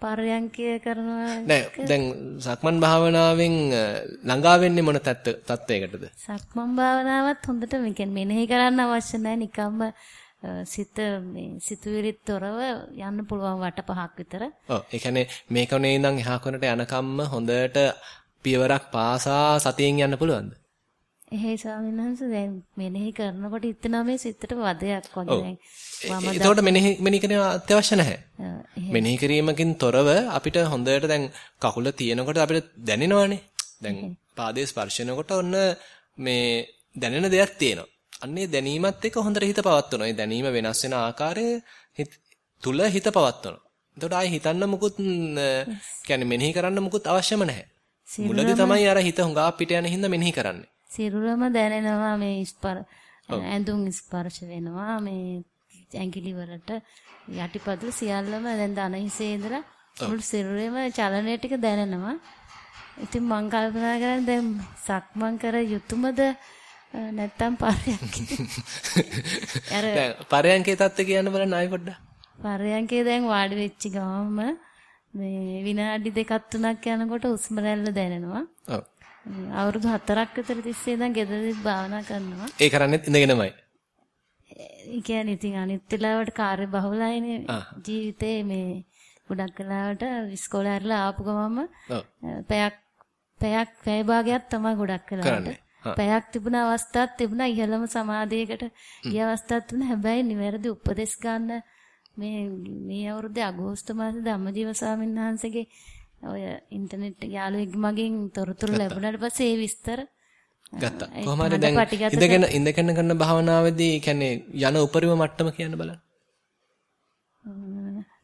පරයන්කය කරනවා නෑ දැන් සක්මන් භාවනාවෙන් ළඟා වෙන්නේ මොන තත්ත්වයකටද සක්මන් භාවනාවත් හොඳට මේ මෙනෙහි කරන්න අවශ්‍ය නෑ නිකම්ම සිත මේ සිතුවිලිත් තොරව යන්න පුළුවන් වට පහක් විතර. ඔව්. ඒ කියන්නේ මේකනේ ඉඳන් එහා කොනට යනකම්ම හොඳට පියවරක් පාසා සතියෙන් යන්න පුළුවන්ද? එහෙයි ස්වාමීන් වහන්සේ දැන් මෙනෙහි කරනකොට හිතනවා මේ සිතට වදයක් වගේ දැන් වම එතකොට මෙනෙහි මෙනෙහි කිරීම අත්‍යවශ්‍ය නැහැ. මෙනෙහි කිරීමකින් තොරව අපිට හොඳට දැන් කකුල තියෙනකොට අපිට දැනෙනවානේ. දැන් පාදයේ ස්පර්ශනකොට ඔන්න මේ දැනෙන දෙයක් තියෙනවා. අන්නේ දැනීමත් එක්ක හොඳට හිත පවත්වනවා. ඒ දැනීම වෙනස් වෙන ආකාරය තුල හිත පවත්වනවා. එතකොට ආයි හිතන්න මුකුත් කියන්නේ මෙනෙහි කරන්න මුකුත් අවශ්‍යම නැහැ. මුලදී තමයි අර හිත හුඟා පිට යන හින්දා මෙනෙහි කරන්නේ. සිරුරම දැනෙනවා මේ ස්පර ඇඳුම් ස්පර්ශ වෙනවා මේ ඇඟිලි වලට යටිපතුල සියල්ලම දැන් දන හිසේ ඉඳලා මුළු සිරුරේම චලනය ටික දැනෙනවා. ඉතින් මං කල්පනා කරන්නේ දැන් සක්මන් කර යුතුයමද නැත්තම් පරයන්කේ. අර පරයන්කේ தත්ත්වය කියන්න බලන්න ආයෙ පොඩ්ඩක්. පරයන්කේ දැන් වාඩි වෙච්ච ගමම මේ විනාඩි දෙකක් තුනක් යනකොට හුස්ම රැල්ල දැනෙනවා. ඔව්. අවුරුදු 4ක් විතර තිස්සේ ඉඳන් ගෙදරදිත් භාවනා කරනවා. ඒ කරන්නේත් ඉඳගෙනමයි. ඒ කියන්නේ ඉතින් අනිත් වෙලාවට කාර්ය බහුලයිනේ ජීවිතේ මේ ගොඩක් වෙලාවට ඉස්කෝලේ ඇරලා ආපු ගමම පැයක් පැයක් පැය භාගයක් තමයි ගොඩක් වෙලාවට. පැයක් තිබුණ අවස්ථාවක් තිබුණා ඉහළම සමාධියකට ගිය අවස්ථාවක් තිබුණා. හැබැයි නිවැරදි උපදෙස් ගන්න මේ මේ අවුරුද්දේ අගෝස්තු මාසේ ධම්මජීව ස්වාමීන් වහන්සේගේ ඔය ඉන්ටර්නෙට් යාළුවෙක් මගෙන් තොරතුරු ලැබුණාට පස්සේ ඒ විස්තර ගත්තා. කොහොම හරි දැන් ඉඳගෙන ඉඳගෙන කරන භාවනාවේදී කියන්නේ යන උපරිම මට්ටම කියන්න බලන්න.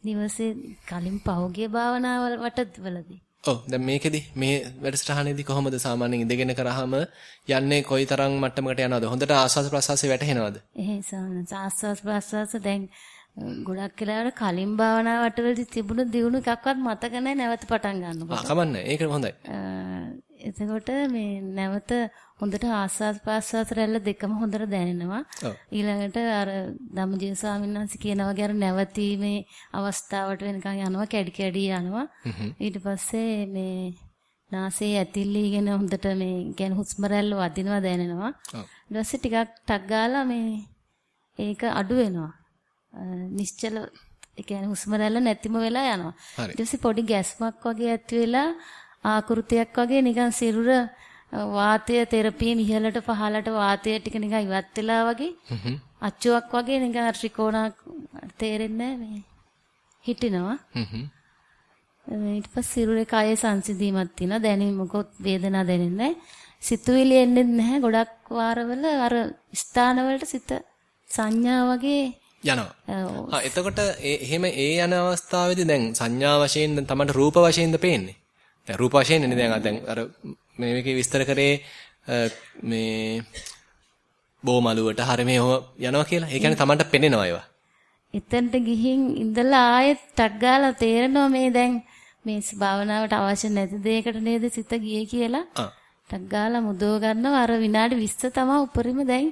නිවසේ කලින් පහුගිය භාවනාවල වටවලදී. ඔව් දැන් මේකෙදි මේ වැඩසටහනේදී කොහොමද සාමාන්‍යයෙන් ඉඳගෙන කරාම යන්නේ කොයි තරම් මට්ටමකට යනවද? හොඳට ආස්වාද ප්‍රසවාසය වැටහෙනවද? එහෙයි සාමාන්‍ය ආස්වාද ප්‍රසවාස දැන් ගොඩක් වෙලාවට කලින් භාවනා වටවලදී තිබුණු දියුණු එකක්වත් මතක නැහැ නැවත පටන් ගන්නකොට. ආ කමන්නේ. ඒක හොඳයි. එතකොට මේ නැවත හොඳට ආස්වාද ප්‍රාස්වාද රැල්ල දෙකම හොඳට දැනෙනවා. ඊළඟට අර ධම්මජීව ස්වාමීන් වහන්සේ කියන වගේ අර නැවතීමේ අවස්ථාවට වෙනකන් යනවා කැඩි කැඩි යනවා. ඊට පස්සේ මේ නාසයේ ඇතිල්ලීගෙන හොඳට මේ කියන්නේ හුස්ම රැල්ල වදිනවා දැනෙනවා. ඊට පස්සේ ටිකක් ටක් ගාලා මේ ඒක අඩු වෙනවා. නිශ්චල ඒ කියන්නේ හුස්ම රැල්ල නැතිම වෙලා යනවා. ඊට පස්සේ පොඩි ගැස්මක් වගේ ඇති වෙලා ආකෘතියක් වගේ නිකන් සිරුර වාතය තෙරපියෙන් ඉහළට පහළට වාතය ටික නිකන් ඉවත් වෙලා වගේ අච්චුවක් වගේ නිකන් ත්‍රිකෝණයක් තේරෙන්නේ මේ හිටිනවා. ඊට පස්සේ සිරුරේ කායේ සංසිඳීමක් තියෙනවා. දැනෙන්නේ මොකොත් වේදනාවක් දැනෙන්නේ. සිතුවිලි එන්නේ නැහැ. ගොඩක් වාරවල අර ස්ථානවලට සිත සංඥා වගේ යනවා. ආ එතකොට එහෙම ඒ යන අවස්ථාවේදී දැන් සංඥා වශයෙන් තමයි රූප වශයෙන්ද පේන්නේ. දැන් රූප වශයෙන් නේ දැන් දැන් අර මේකේ විස්තර කරේ මේ බෝමලුවට හරි මේ යනවා කියලා. ඒ කියන්නේ තමන්ට පෙනෙනවා ඒවා. එතනට ගිහින් ඉඳලා ආයෙත් ටක් ගාලා තේරෙනවා මේ දැන් මේ භාවනාවට අවශ්‍ය නැති දෙයකට නේද සිත ගියේ කියලා. ටක් ගාලා මුදව ගන්නවා අර විනාඩි 20 තමයි උපරිම දැන්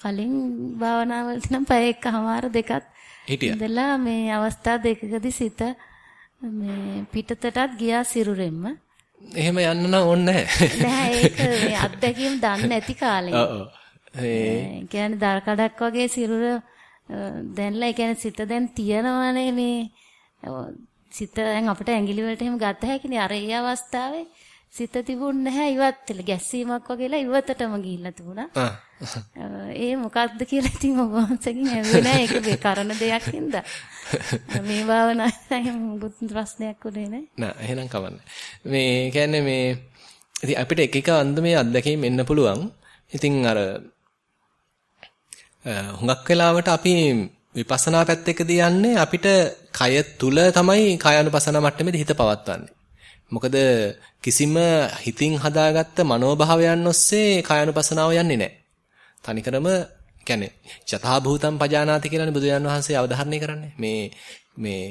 කලින් භාවනාවලට නම් පැය එකමාර දෙකක් ඉඳලා මේ අවස්ථා දෙකකදී සිත මේ පිටතටත් ගියා සිරුරෙන්ම. එහෙම යන්න නම් ඕනේ නැහැ. නෑ ඒක මේ අත්දැකීම් දන්නේ නැති කාලේ. ඔව් ඔව්. ඒ කියන්නේ දර කඩක් වගේ සිරුර දැන්ලා ඒ කියන්නේ සිත දැන් තියනවානේ මේ සිත දැන් අපිට ඇඟිලි වලට එහෙම ගත හැකිනේ අර ඒ අවස්ථාවේ සිත තිබුණ නැහැ ඉවත් වෙලා ගැස්සීමක් වගේලා ඉවතටම ගිහිල්ලා තිබුණා. ඒ මොකක්ද කියලා ඉතින් ඔබ වහන්සේගෙන් ඇහුවේ නැහැ ඒක මේ කරන දෙයක් හින්දා. මේ භාවනාවෙන් මුකුත් ප්‍රශ්නයක් උනේ නැහැ. නෑ එහෙනම් කවන්නේ. මේ කියන්නේ මේ ඉතින් අපිට එක එක අන්දමේ අත්දැකීම් එන්න පුළුවන්. ඉතින් අර හුඟක් වෙලාවට අපි විපස්සනා පැත්තකදී යන්නේ අපිට කය තුල තමයි කායानुපසන මට්ටමේදී හිත පවත්වන්නේ. මොකද කිසිම හිතින් හදාගත්ත මනෝභාවයන් ඔස්සේ කායानुපසනාව යන්නේ නැහැ. තනිකරම කියන්නේ යථා භූතම් පජානාති කියලානේ බුදුන් වහන්සේ අවධාරණය කරන්නේ. මේ මේ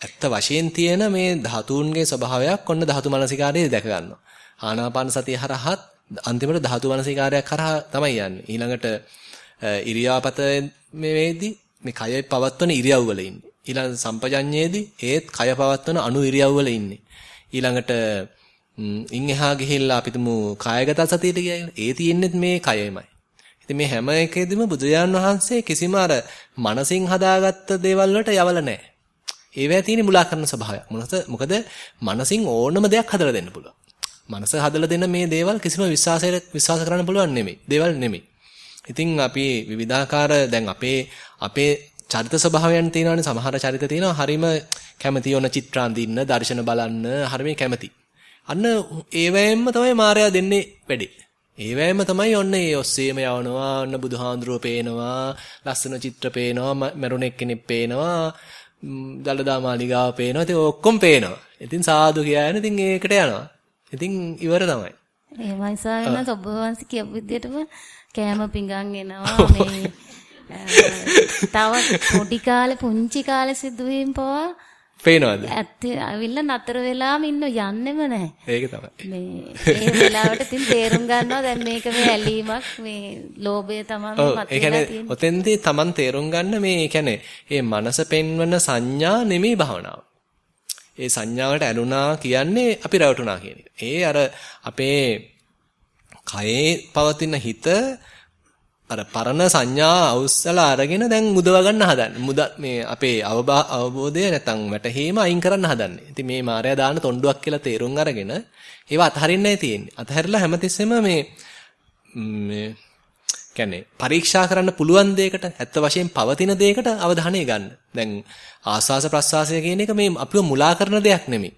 ඇත්ත වශයෙන් තියෙන මේ ධාතුන්ගේ ස්වභාවයක් ඔන්න ධාතු මනසිකාරයේ දැක ගන්නවා. ආනාපාන සතිය හරහත් අන්තිමට ධාතු මනසිකාරයක් කරහා තමයි යන්නේ. ඊළඟට ඉරියාපත මේ වේදී මේ කය පවත්වන ඉරියව් වල ඉන්නේ. ඊළඟ සම්පජඤ්ඤයේදී ඒත් කය පවත්වන අණු ඉරියව් වල ඉන්නේ. ඊළඟට ඉන් එහා ගිහිල්ලා අපි තුමු කායගත සතියට ගියා. ඒ තියෙන්නේ මේ කයමයි. ඉතින් මේ හැම එකෙදිම බුදුරජාන් වහන්සේ කිසිම අර මනසින් හදාගත්ත දේවල් වලට යවල නැහැ. ඒවැය තියෙන මුලා කරන ස්වභාවයක්. මොකද මනසින් ඕනම දෙයක් හදලා දෙන්න පුළුවන්. මනස හදලා දෙන මේ දේවල් කිසිම විශ්වාසයට විශ්වාස කරන්න පුළුවන් නෙමෙයි. දේවල් නෙමෙයි. ඉතින් අපි විවිධාකාර දැන් අපේ අපේ චරිත ස්වභාවයන් තියෙනවානේ සමහර චරිත තියෙනවා හරිම කැමති ඕන චිත්‍ර අඳින්න, දර්ශන බලන්න හරිම කැමති. අන්න ඒවැයෙන්ම තමයි මායя දෙන්නේ වැඩි. ඒවැයෙන්ම තමයි ඔන්න ඒ ඔස්සේම යවනවා, ඔන්න බුදුහාඳුරෝ පේනවා, ලස්සන චිත්‍ර පේනවා, මරුණෙක් කෙනෙක් පේනවා, දලදා මාලිගාව පේනවා. ඉතින් ඔක්කොම පේනවා. ඉතින් සාදු කියලානේ ඉතින් ඒකට යනවා. ඉතින් ඉවර තමයි. එහෙමයි සායනස ඔබ වහන්සේ කියපු විදිහටම කෑම පිඟන් එනවා මේ තව පොඩි කාලේ පුංචි කාලේ සිදුවීම් පවා පේනවද? ඇත්තේ අවිල්ල නතර වෙලාම ඉන්න යන්නෙම නැහැ. ඒක තමයි. මේ ඒ වෙලාවට තින් තේරුම් ගන්නවා දැන් මේක මේ ඇලීමක් මේ ලෝභය තමයි මත වෙලා තියෙන්නේ. ඔතෙන්දී Taman තේරුම් ගන්න මේ කියන්නේ මේ මනස පෙන්වන සංඥා නෙමෙයි භවනාව. ඒ සංඥාවට ඇලුනා කියන්නේ අපි රැවටුණා කියන එක. ඒ අර අපේ කයේ පවතින හිත අර පරණ සංඥා අවුස්සලා අරගෙන දැන් මුදව ගන්න හදන්නේ. මුද මේ අපේ අවබෝධය නැත්තම් වැටහීම අයින් කරන්න හදන්නේ. ඉතින් මේ මායя දාන තොණ්ඩුවක් කියලා තේරුම් අරගෙන ඒවා අතහරින්නයි තියෙන්නේ. අතහැරලා හැමතිස්සෙම මේ මේ කියන්නේ පරීක්ෂා කරන්න පුළුවන් දෙයකට ඇත්ත වශයෙන් පවතින දෙයකට අවධානය ගන්න. දැන් ආස්වාස ප්‍රස්වාසය කියන එක මේ අපිව මුලා කරන දෙයක් නෙමෙයි.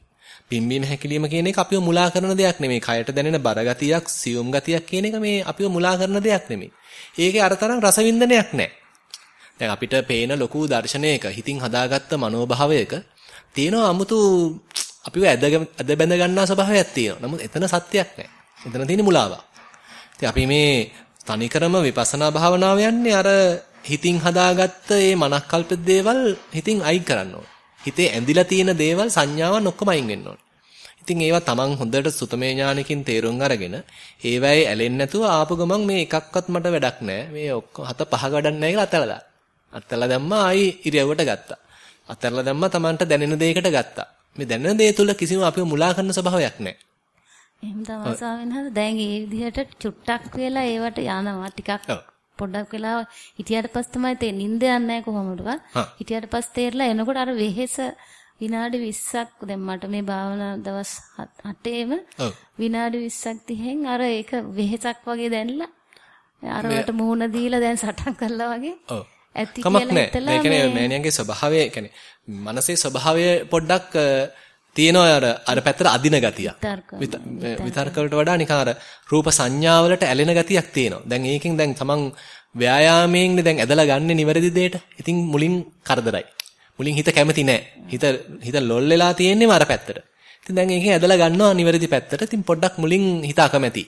පිම්බීම හැකිලිම කියන එක අපිව මුලා කරන දෙයක් නෙමෙයි. කයට දැනෙන බර ගතියක්, සියුම් ගතියක් කියන එක මේ අපිව මුලා කරන දෙයක් නෙමෙයි. ඒකේ අර තරම් රසවින්දනයක් නැහැ. දැන් අපිට පේන ලොකු දර්ශනයක හිතින් හදාගත්ත මනෝභාවයක තියෙනවා 아무තු අපිව ඇද ඇද බැඳ ගන්නා ස්වභාවයක් තියෙනවා. නමුත් එතන සත්‍යයක් නැහැ. එතන තියෙන මුලාවක්. ඉතින් අපි මේ තනිකරම විපස්සනා භාවනාව යන්නේ අර හිතින් හදාගත්ත මේ මනක්කල්ප දේවල් හිතින් අයින් කරන්න ඕන. හිතේ ඇඳිලා තියෙන දේවල් සංඥාවන් ඔක්කොම අයින් වෙන්න ඕන. ඉතින් ඒවා තමන් හොඳට සුතමේ ඥානකින් තේරුම් අරගෙන ඒවැයි ඇලෙන්නේ නැතුව ආපු ගමන් මේ එකක්වත් මට වැඩක් නැහැ. මේ ඔක්කොම හත පහ ගඩක් නැහැ කියලා අතලලා. අතලලා දැම්මා ආයි ඉරියව්වට ගත්තා. අතලලා දැම්මා තමන්ට දැනෙන දෙයකට ගත්තා. මේ දැනෙන දේ තුල කිසිම අපිව මුලා කරන ස්වභාවයක් නැහැ. එහෙම තමයි ස්වාමීන් වහන්සේ දැන් මේ විදිහට චුට්ටක් වෙලා ඒවට යනවා ටිකක් පොඩ්ඩක් වෙලා හිටියට පස්සේ තමයි තේ නිින්ද යන්නේ නැහැ කොහොමදවත්. හිටියට පස්සේ තේරලා එනකොට අර වෙහෙස විනාඩි 20ක් දැන් මට මේ භාවනා දවස් 8ේම විනාඩි 20ක් තිහෙන් අර ඒක වෙහෙසක් වගේ දැනලා අරකට මූණ දීලා දැන් සටන් කළා වගේ. ඇති කියලා හිතලා මේ කියන්නේ මෑණියන්ගේ ස්වභාවය කියන්නේ මනසේ ස්වභාවය පොඩ්ඩක් තියෙනවා අර අර පැත්තට අදින ගතියක්. විතර්ක වලට වඩා නිකන් අර රූප සංඥා වලට ඇලෙන ගතියක් තියෙනවා. දැන් ඒකෙන් දැන් තමන් ව්‍යායාමයෙන්නේ දැන් ඇදලා ගන්න නිවැරදි දෙයට. ඉතින් මුලින් කරදරයි. මුලින් හිත කැමති නෑ. හිත හිත ලොල් වෙලා තියෙන්නේම අර පැත්තට. ඉතින් දැන් ඒකෙන් ඇදලා ගන්නවා නිවැරදි පැත්තට. ඉතින් පොඩ්ඩක් මුලින් හිත අකමැති.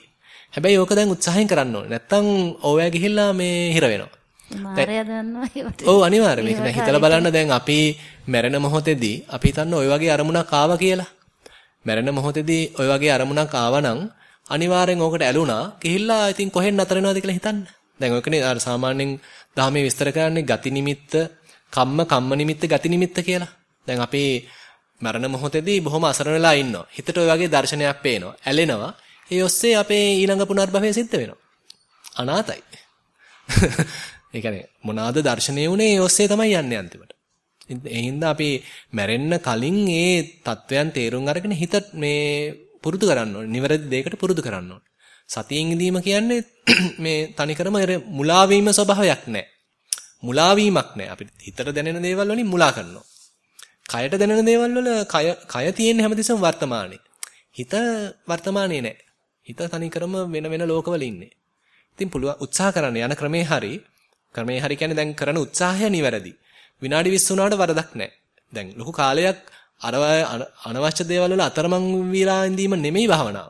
හැබැයි ඕක දැන් උත්සාහයෙන් කරන්න ඕනේ. නැත්තම් ඕවැ ගිහිල්ලා මේ හිර වෙනවා. මාරය දන්නවා ඒවට. ඔව් අනිවාර්යයෙන්. මේක දැන් හිතලා බලන්න දැන් අපි මැරෙන මොහොතේදී අපි හිතන්න ওই වගේ අරමුණක් ආවා කියලා. මැරෙන මොහොතේදී ওই වගේ අරමුණක් ආවනම් අනිවාර්යෙන් ඕකට ඇලුනා. ගිහිල්ලා ඉතින් කොහෙන් නතර වෙනවද කියලා හිතන්න. දැන් ඔයකනේ අර සාමාන්‍යයෙන් ධාමයේ විස්තර කරන්නේ ගති නිමිත්ත, කම්ම කම්ම නිමිත්ත, ගති නිමිත්ත කියලා. දැන් අපි මරණ මොහොතේදී බොහොම අසරණ වෙලා ඉන්නවා. හිතට ওই වගේ දර්ශනයක් පේනවා. ඇලෙනවා. ඒ ඔස්සේ අපේ ඊළඟ පුනර්භවය සිද්ධ වෙනවා. අනාතයි. ඒ කියන්නේ මොනවාද දර්ශනය උනේ ඒ ඔස්සේ තමයි යන්නේ අන්තිමට. ඒ හින්දා අපි මැරෙන්න කලින් ඒ தත්වයන් තේරුම් අරගෙන හිත මේ පුරුදු කරන්න ඕනේ. නිවැරදි දෙයකට පුරුදු කරන්න ඕනේ. සතියෙන් ඉඳීම කියන්නේ මේ තනිකරම මුලා වීම ස්වභාවයක් නැහැ. මුලා වීමක් නැහැ. අපිට හිතට දැනෙන දේවල් වලින් මුලා කරනවා. කයට දැනෙන දේවල් වල කය කය තියෙන හැමතිස්සෙම වර්තමානයේ. හිත වර්තමානයේ නැහැ. හිත තනිකරම වෙන වෙන ලෝකවල ඉන්නේ. ඉතින් පුළුවන් උත්සාහ කරන්න යන ක්‍රමේ හරි ක්‍රමේ හරි කියන්නේ දැන් කරන උත්සාහය නිවැරදි. විනාඩි 20 වුණාට වරදක් නැහැ. දැන් ලොකු කාලයක් අර අනවශ්‍ය දේවල් වල අතරමං වීලා ඉඳීම නෙමෙයි භාවනාව.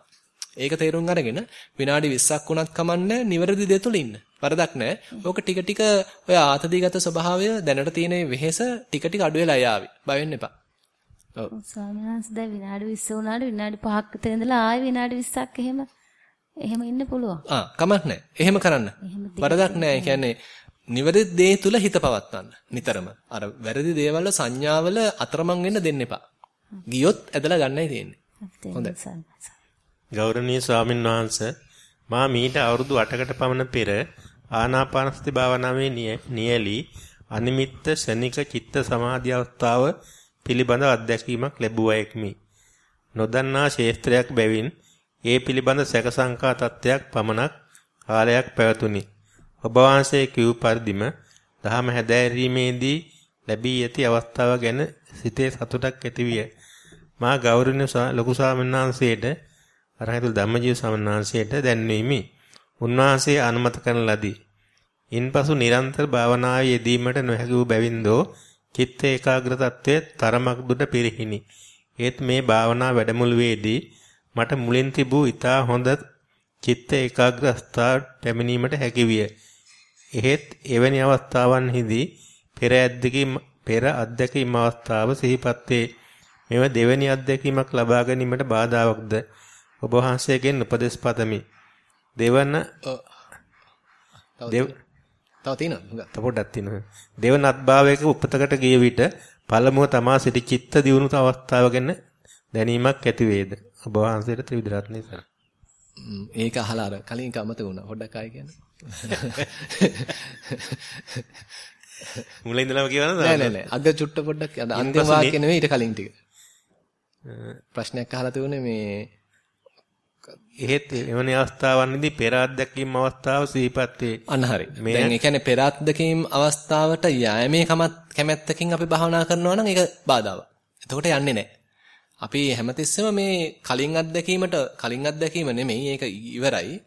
ඒක තේරුම් අරගෙන විනාඩි 20ක් වුණත් කමන්නේ නිවැරදි දේ තුල ඉන්න. වරදක් නැහැ. ඕක ටික ටික ඔය ආතතිගත ස්වභාවය දැනට තියෙන වෙහෙස ටික ටික අඩු වෙලා යාවි. බය වෙන්න එපා. ඔව්. ස්වාමීන් වහන්සේ දැන් විනාඩි 20 වුණාට විනාඩි 5ක් විතර ඉඳලා ආයෙ විනාඩි 20ක් එහෙම එහෙම ඉන්න පුළුවන්. ආ කමක් නැහැ. එහෙම කරන්න. වරදක් නැහැ. ඒ කියන්නේ නිවැරදි දේ තුල හිත පවත්වන්න නිතරම. අර වැරදි දේවල් සංඥාවල අතරමං වෙන්න දෙන්න එපා. ගියොත් ඇදලා ගන්නයි තියෙන්නේ. හොඳයි. ගෞරවනීය ස්වාමින් වහන්සේ මා මීට අවුරුදු 8කට පමණ පෙර ආනාපානසති භාවනාවේ නියලී අනිමිත්ත ශනික චිත්ත සමාධි අවස්ථාව පිළිබඳ අත්දැකීමක් ලැබුවාෙක්මි. නොදන්නා ශේස්ත්‍රයක් බැවින් ඒ පිළිබඳ සැක සංකා තත්ත්වයක් පමණක් කාලයක් පැවතුණි. ඔබ වහන්සේ කිව් පරිදිම දහම හැදෑරීමේදී ලැබී ඇති අවස්ථාව ගැන සිතේ සතුටක් ඇතිවිය. මා ගෞරවනීය ලොකු ස්වාමීන් අරහතුල් ධම්මජීව ස්වාමීන් වහන්සේට දැන්වීමි. උන්වහන්සේ අනුමත කරන ලදී. ඉන්පසු නිරන්තර භාවනාවේ යෙදීමට නොහැකි වූ බැවින්දෝ චිත්ත ඒකාග්‍ර තත්ත්වයේ තරමක් දුරට පිරිහිනි. ඒත් මේ භාවනා වැඩමුළුවේදී මට මුලින් තිබූ ඊටා හොඳ චිත්ත ඒකාග්‍ර ස්ථාට පැමිණීමට හැකිවිය. එහෙත් එවැනි අවස්ථාවන්හිදී පෙර අද්දකීම් පෙර අත්දැකීම් අවස්ථාව සිහිපත් වේ. මෙව දෙවැනි අත්දැකීමක් ලබා ගැනීමට බාධාවක්ද ඔබ වහන්සේගෙන් උපදෙස් පතමි. දෙවන තව තියෙනවද? තව පොඩ්ඩක් තියෙනවා. දෙවන අත්භාවයක උපතකට ගිය විට පළමුව තමා සිටි චිත්ත දියුණු අවස්ථාව ගැන දැනීමක් ඇති වේද? ඔබ වහන්සේට ත්‍රිවිධ රත්නේ සර්. ඒක අහලා අර කලින් එක අමතක වුණා. පොඩ්ඩක් ආයෙ කියන්න. මුලින් ඉඳලාම කියවනද? නෑ නෑ නෑ. අද චුට්ට පොඩ්ඩක් අද අන්තිම වාක්‍ය නෙවෙයි ඊට කලින් ටික. ප්‍රශ්නයක් අහලා තිබුණේ මේ එහෙත් එවැනි අවස්ථාවන්දී පෙර අත්දැකීම් අවස්ථාව සිහිපත් වේ. අන්න හරි. දැන් ඒ කියන්නේ පෙර අත්දැකීම් අවස්ථාවට යෑමේ කැමැත්තකින් අපි භාවනා කරනවා නම් ඒක බාධාවක්. එතකොට යන්නේ නැහැ. අපි හැමතිස්සෙම මේ කලින් අත්දැකීමට කලින් අත්දැකීම නෙමෙයි ඒක ඉවරයි.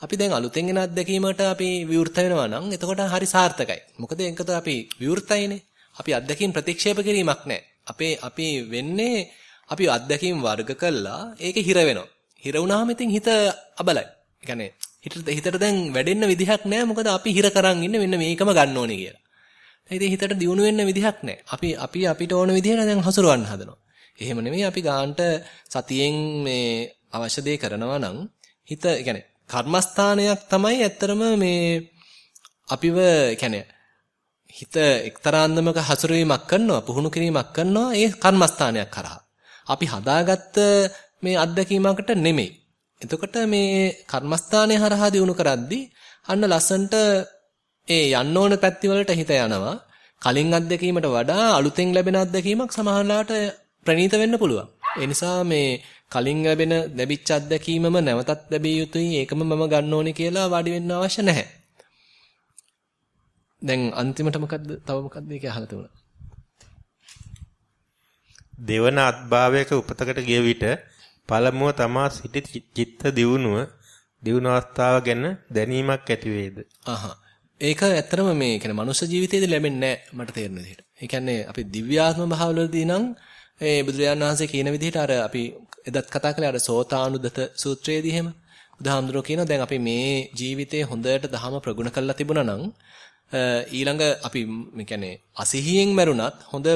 අපි දැන් අලුතෙන් එන අත්දැකීමට අපි විවෘත වෙනවා නම් එතකොට හරි සාර්ථකයි. මොකද ඒකට අපි විවෘතයිනේ. අපි අත්දැකීම් ප්‍රතික්ෂේප කිරීමක් නැහැ. අපේ අපි වෙන්නේ අපි අත්දැකීම් වර්ග කළා ඒක හිර වෙනවා. හිර වුණාම ඉතින් හිත අබලයි. ඒ කියන්නේ හිතට හිතට දැන් වැඩෙන්න විදිහක් නැහැ. මොකද අපි හිර කරන් ඉන්නේ මෙන්න මේකම ගන්න ඕනේ කියලා. ඉතින් හිතට දියුණු වෙන්න විදිහක් නැහැ. අපි අපි අපිට ඕන විදිහට දැන් හසුරවන්න හදනවා. එහෙම නෙමෙයි අපි ගාන්ට සතියෙන් මේ අවශ්‍ය දේ කරනවා නම් හිත يعني කර්මස්ථානයක් තමයි ඇත්තරම මේ අපිව කියන්නේ හිත එක්තරාන්දමක හසුරුවීමක් කරනවා පුහුණු කිරීමක් කරනවා ඒ කර්මස්ථානයක් කරා. අපි හදාගත්ත මේ අත්දැකීමකට නෙමෙයි. එතකොට මේ කර්මස්ථානය හරහා දිනු කරද්දී අන්න ලස්සන්ට ඒ යන්න ඕන පැති හිත යනවා. කලින් අත්දැකීමට වඩා අලුතෙන් ලැබෙන අත්දැකීමක් සමහරලාට ප්‍රණීත වෙන්න පුළුවන්. ඒ නිසා මේ කලින් ලැබෙන ලැබිච්ච අත්දැකීමම නැවතත් ලැබිය යුතුයි ඒකම මම ගන්න ඕනේ කියලා වාඩි වෙන්න අවශ්‍ය නැහැ. දැන් අන්තිමට මොකද්ද තව මොකද්ද ඒක අහලා තුණා. දෙවන අත්භාවයක උපතකට ගිය විට පළමුව තමා සිටි චිත්ත දියුණුව දියුණු අවස්ථාව ගැන දැනීමක් ඇති වේද? අහහ. ඒක ඇත්තටම මේ කියන්නේ මනුෂ්‍ය ජීවිතයේදී ලැබෙන්නේ නැහැ මට තේරෙන විදිහට. ඒ කියන්නේ අපි දිව්‍යාත්ම භාවවලදී නම් ඒ බුදුරජාණන් වහන්සේ කියන විදිහට අර අපි එදත් කතා කළේ අර සෝතානුදත සූත්‍රයේදී එහෙම බුදුහාමුදුරුවෝ කියනවා දැන් අපි මේ ජීවිතේ හොඳට ධහම ප්‍රගුණ කරලා තිබුණා නම් ඊළඟ අපි කියන්නේ අසහියෙන් මැරුණත් හොඳ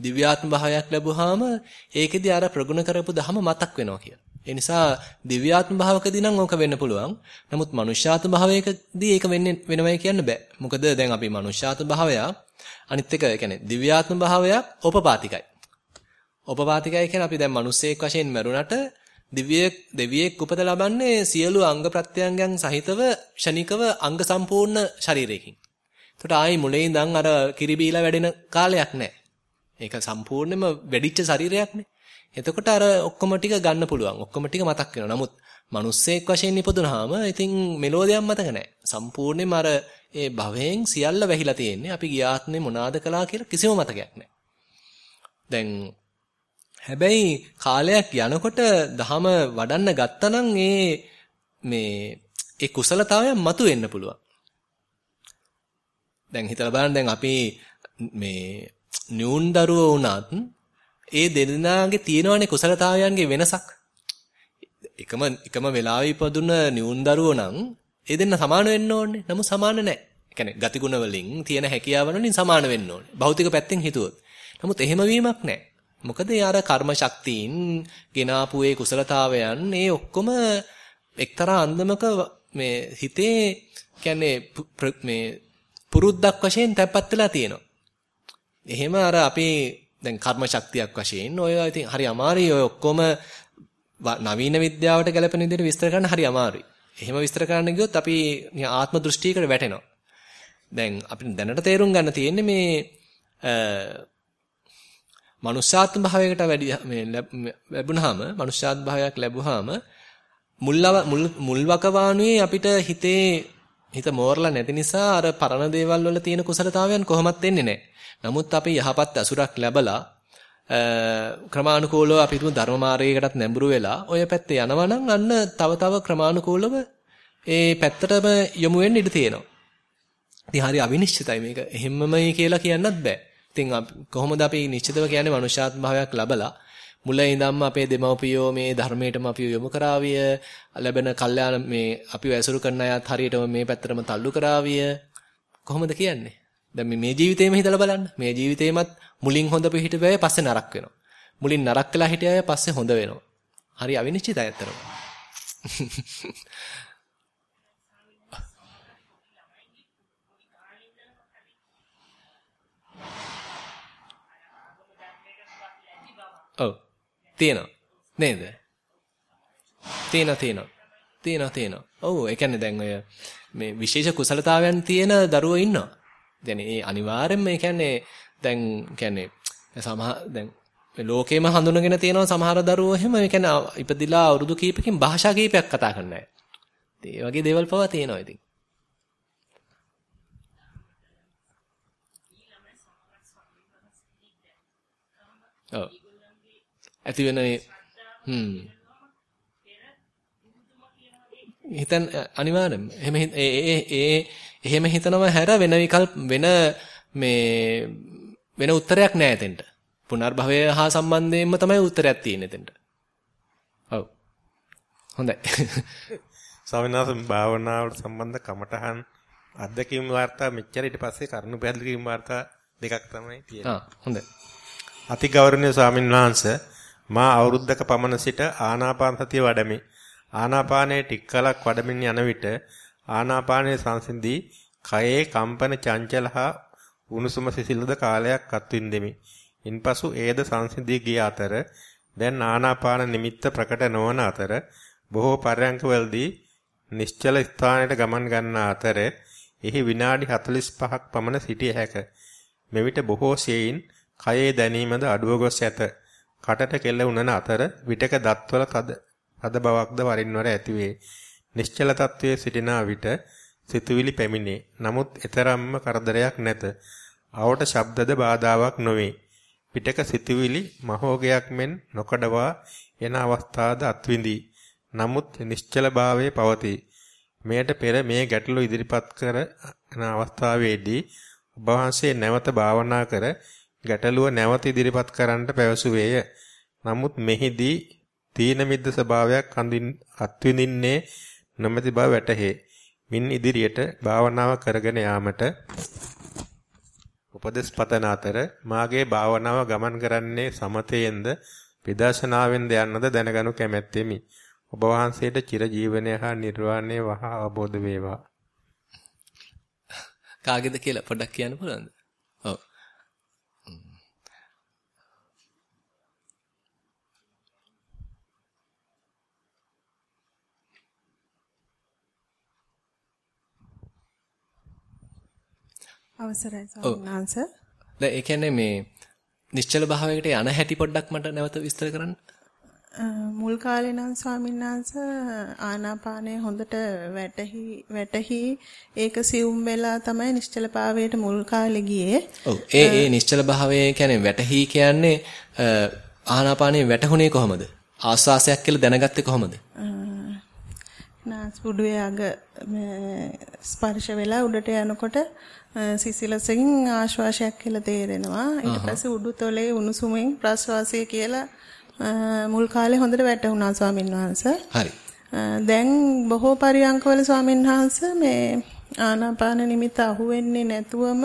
දිව්‍යාත්ම භාවයක් ලැබුවාම ඒකෙදී අර ප්‍රගුණ කරපු ධහම මතක් වෙනවා කියලා. ඒ නිසා දිව්‍යාත්ම භාවකදී නම් ඕක වෙන්න පුළුවන්. නමුත් මනුෂ්‍යාත්ම භාවයකදී ඒක වෙන්නේ වෙනවයි කියන්න බෑ. මොකද දැන් අපි මනුෂ්‍යාත්ම භාවය අනිත් එක කියන්නේ දිව්‍යාත්ම භාවයක් උපපාතිකයි. ඕපපාතිකයි කියන්නේ අපි දැන් මිනිස්සෙක් වශයෙන් මරුණට දිව්‍ය දෙවියෙක් උපත ලබන්නේ සියලු අංග ප්‍රත්‍යංගයන් සහිතව ෂණිකව අංග සම්පූර්ණ ශරීරයකින්. එතකොට ආයි මුලින් ඉඳන් අර කිරිබීලා වැඩෙන කාලයක් නැහැ. ඒක සම්පූර්ණයෙන්ම වැඩිච්ච ශරීරයක්නේ. එතකොට අර ඔක්කොම ටික ගන්න පුළුවන්. ඔක්කොම ටික මතක් වෙනවා. නමුත් මිනිස්සෙක් වශයෙන් ඉපදුනහම ඉතින් මෙලෝදියක් මතක නැහැ. සම්පූර්ණයෙන්ම අර ඒ භවයෙන් සියල්ල වැහිලා තියෙන්නේ. අපි ගියාත්නේ මොනවාද කළා කියලා කිසිම මතකයක් නැහැ. දැන් හැබැයි කාලයක් යනකොට දහම වඩන්න ගත්තනම් ඒ මේ ඒ කුසලතාවයන් මතුවෙන්න පුළුවන්. දැන් හිතලා බලන්න දැන් අපි මේ නියුන් දරුවෝ වුණත් ඒ දෙදෙනාගේ තියෙනවනේ කුසලතාවයන්ගේ වෙනසක්. එකම එකම වෙලාවෙ ඉපදුන නියුන් දරුවෝ නම් ඒ දෙන්න සමාන වෙන්න ඕනේ. නමුත් සමාන නැහැ. ඒ කියන්නේ ගතිගුණ වලින් තියෙන හැකියාවන් වලින් සමාන වෙන්න ඕනේ. භෞතික පැත්තෙන් හිතුවොත්. නමුත් එහෙම වීමක් නැහැ. මොකද ඒ අර කර්ම ශක්තියින් ගෙනාපු ඒ කුසලතාවයන් ඒ ඔක්කොම එක්තරා අන්දමක මේ හිතේ කියන්නේ මේ පුරුද්දක් වශයෙන් තැපපත් වෙලා තියෙනවා. එහෙම අර අපේ දැන් කර්ම ශක්තියක් වශයෙන් ඔය ඉතින් හරි අමාරුයි ඔය ඔක්කොම නවීන විද්‍යාවට ගැලපෙන විදිහට විස්තර කරන්න හරි අමාරුයි. එහෙම විස්තර කරන්න ගියොත් අපි ආත්ම දෘෂ්ටියකට වැටෙනවා. දැන් අපිට දැනට තේරුම් ගන්න තියෙන්නේ මේ මනුෂ්‍යාත්ම භාවයකට වැඩි මේ ලැබුණාම මනුෂ්‍යාත්ම භාවයක් ලැබුවාම මුල්ලව මුල් වකවානුවේ අපිට හිතේ හිත මෝරලා නැති නිසා අර පරණ දේවල් වල තියෙන කුසලතාවයන් කොහොමත් එන්නේ නැහැ. නමුත් අපි යහපත් අසුරක් ලැබලා ක්‍රමානුකූලව අපි තුමු ධර්ම මාර්ගයකටත් නැඹුරු වෙලා ඔය පැත්තේ යනවා නම් අන්න තව තව ක්‍රමානුකූලව ඒ පැත්තටම යොමු වෙන්න ඉඩ තියෙනවා. ඉතින් හරි අවිනිශ්චිතයි මේක. එහෙම්මමයි කියලා කියන්නත් බෑ. ඉතින් කොහොමද අපි නිශ්චිතව කියන්නේ මනුෂ්‍යාත්ම භාවයක් ලබලා මුල ඉඳන්ම අපේ දෙමව්පියෝ මේ ධර්මයටම අපි යොමු කරාවිය ලැබෙන කල්යාණ මේ අපිව ඇසුරු කරන අයත් හරියටම මේ පැත්තටම තල්ලු කරාවිය. කොහොමද කියන්නේ? දැන් මේ ජීවිතේම හිතලා බලන්න. මේ ජීවිතේමත් මුලින් හොඳ පිහිට වෙයි පස්සේ නරක වෙනවා. මුලින් නරක වෙලා හිටිය අය පස්සේ හොඳ වෙනවා. හරි අවිනිශ්චිතයි ඇත්තටම. ඔව් තියෙනවා. නේද? තියෙනවා තියෙනවා. තියෙනවා තියෙනවා. ඔව් ඒ කියන්නේ දැන් ඔය මේ විශේෂ කුසලතාවයන් තියෙන දරුවෝ ඉන්නවා. දැන් ඒ අනිවාර්යෙන්ම ඒ කියන්නේ දැන් කියන්නේ සමහර දැන් ලෝකෙම හඳුනගෙන තියෙනවා සමහර දරුවෝ එහෙම ඒ කියන්නේ ඉපදිලා අවුරුදු කීපකින් භාෂා කීපයක් කතා කරන අය. ඒ වගේ දේවල් පවා තියෙනවා ඉතින්. ඔව්. ඇති වෙන හ්ම් හිතන් අනිවාර්යයෙන්ම එහෙම ඒ ඒ එහෙම හිතනවා හැර වෙන විකල්ප වෙන මේ වෙන උත්තරයක් නැහැ එතෙන්ට. පුනර්භවය හා සම්බන්ධයෙන්ම තමයි උත්තරයක් තියෙන්නේ එතෙන්ට. ඔව්. හොඳයි. ස්වාමීන් වහන්සේ භාවනාවට සම්බන්ධ කමටහන් අත්දැකීම් වාර්තා මෙච්චර ඊට පස්සේ කරුණු පැහැදිලි කිරීම වාර්තා දෙකක් තමයි තියෙන්නේ. ආ හොඳයි. අතිගෞරවනීය ස්වාමීන් වහන්සේ මා අවුරුද්දක පමණ සිට ආනාපාන සතිය වඩමි. ආනාපානයේ ටික කලක් වඩමින් යන විට ආනාපානයේ සංසිඳී කයේ කම්පන චංචල හා උණුසුම සිසිල්ද කාලයක් අත්විඳෙමි. ඉන්පසු ඒද සංසිඳී ගිය අතර දැන් ආනාපාන නිමිත්ත ප්‍රකට නොවන අතර බොහෝ පරයන්කවලදී නිශ්චල ස්ථානයට ගමන් ගන්න අතර එහි විනාඩි 45ක් පමණ සිටිය හැක. මෙවිට බොහෝ සෙයින් කයේ දැනීමද අඩුව ගොස් ඇත. කටට කෙල්ල උනන අතර විටක දත්වල තද තද බවක්ද වරින් වර ඇතිවේ. නිශ්චල තත්වයේ සිටින විට සිතුවිලි පැමිණේ. නමුත් එතරම්ම කරදරයක් නැත. අවට ශබ්දද බාධාවක් නොවේ. පිටක සිතුවිලි මහෝගයක් මෙන් නොකඩවා එන අවස්ථාද අත්විඳී. නමුත් නිශ්චල භාවයේ පවතී. මෙයට පෙර මේ ගැටලු ඉදිරිපත් කරන අවස්ථාවේදී ඔබ වහන්සේ නැවත භාවනා කර ගැටලුව නැවත ඉදිරිපත් කරන්නට පැවසුවේය. නමුත් මෙහිදී තීන මිද්ද ස්වභාවයක් අත්විඳින්නේ නොමැති බව වැටහේ. මින් ඉදිරියට භාවනාව කරගෙන යාමට උපදෙස් පතන අතර මාගේ භාවනාව ගමන් කරන්නේ සමතේන්ද විදර්ශනාවෙන්ද යන්නද දැනගනු කැමැත්තෙමි. ඔබ වහන්සේට චිර ජීවනය හා නිර්වාණය වහා අවබෝධ වේවා. කාගේද කියලා පොඩ්ඩක් කියන්න පුළුවන්ද? අවසරයි සාමනාංශ. දැන් ඒ කියන්නේ මේ නිශ්චල භාවයකට යන හැටි පොඩ්ඩක් මට නැවත විස්තර කරන්න. මුල් කාලේ නම් ස්වාමීන් වහන්සේ ආනාපානය හොඳට වැටහි වැටහි ඒක සියුම් වෙලා තමයි නිශ්චල භාවයට මුල් කාලේ ගියේ. ඔව් ඒ ඒ නිශ්චල භාවය කියන්නේ වැටහි කියන්නේ ආනාපානයේ වැටහුනේ කොහමද? ආස්වාසයක් කියලා දැනගත්තේ කොහමද? නාස්පුඩුවේ අග ස්පර්ශ වෙලා උඩට යනකොට සිසිලසකින් ආශ්වාසයක් කියලා තේරෙනවා. ඊට පස්සේ උඩුතොලේ උණුසුමින් ප්‍රශ්වාසය කියලා මුල් කාලේ හොඳට වැටුණා ස්වාමින් වහන්සේ. හරි. දැන් බොහෝ පරියන්කවල ස්වාමින් වහන්සේ මේ ආනාපාන නිමිත අහුවෙන්නේ නැතුවම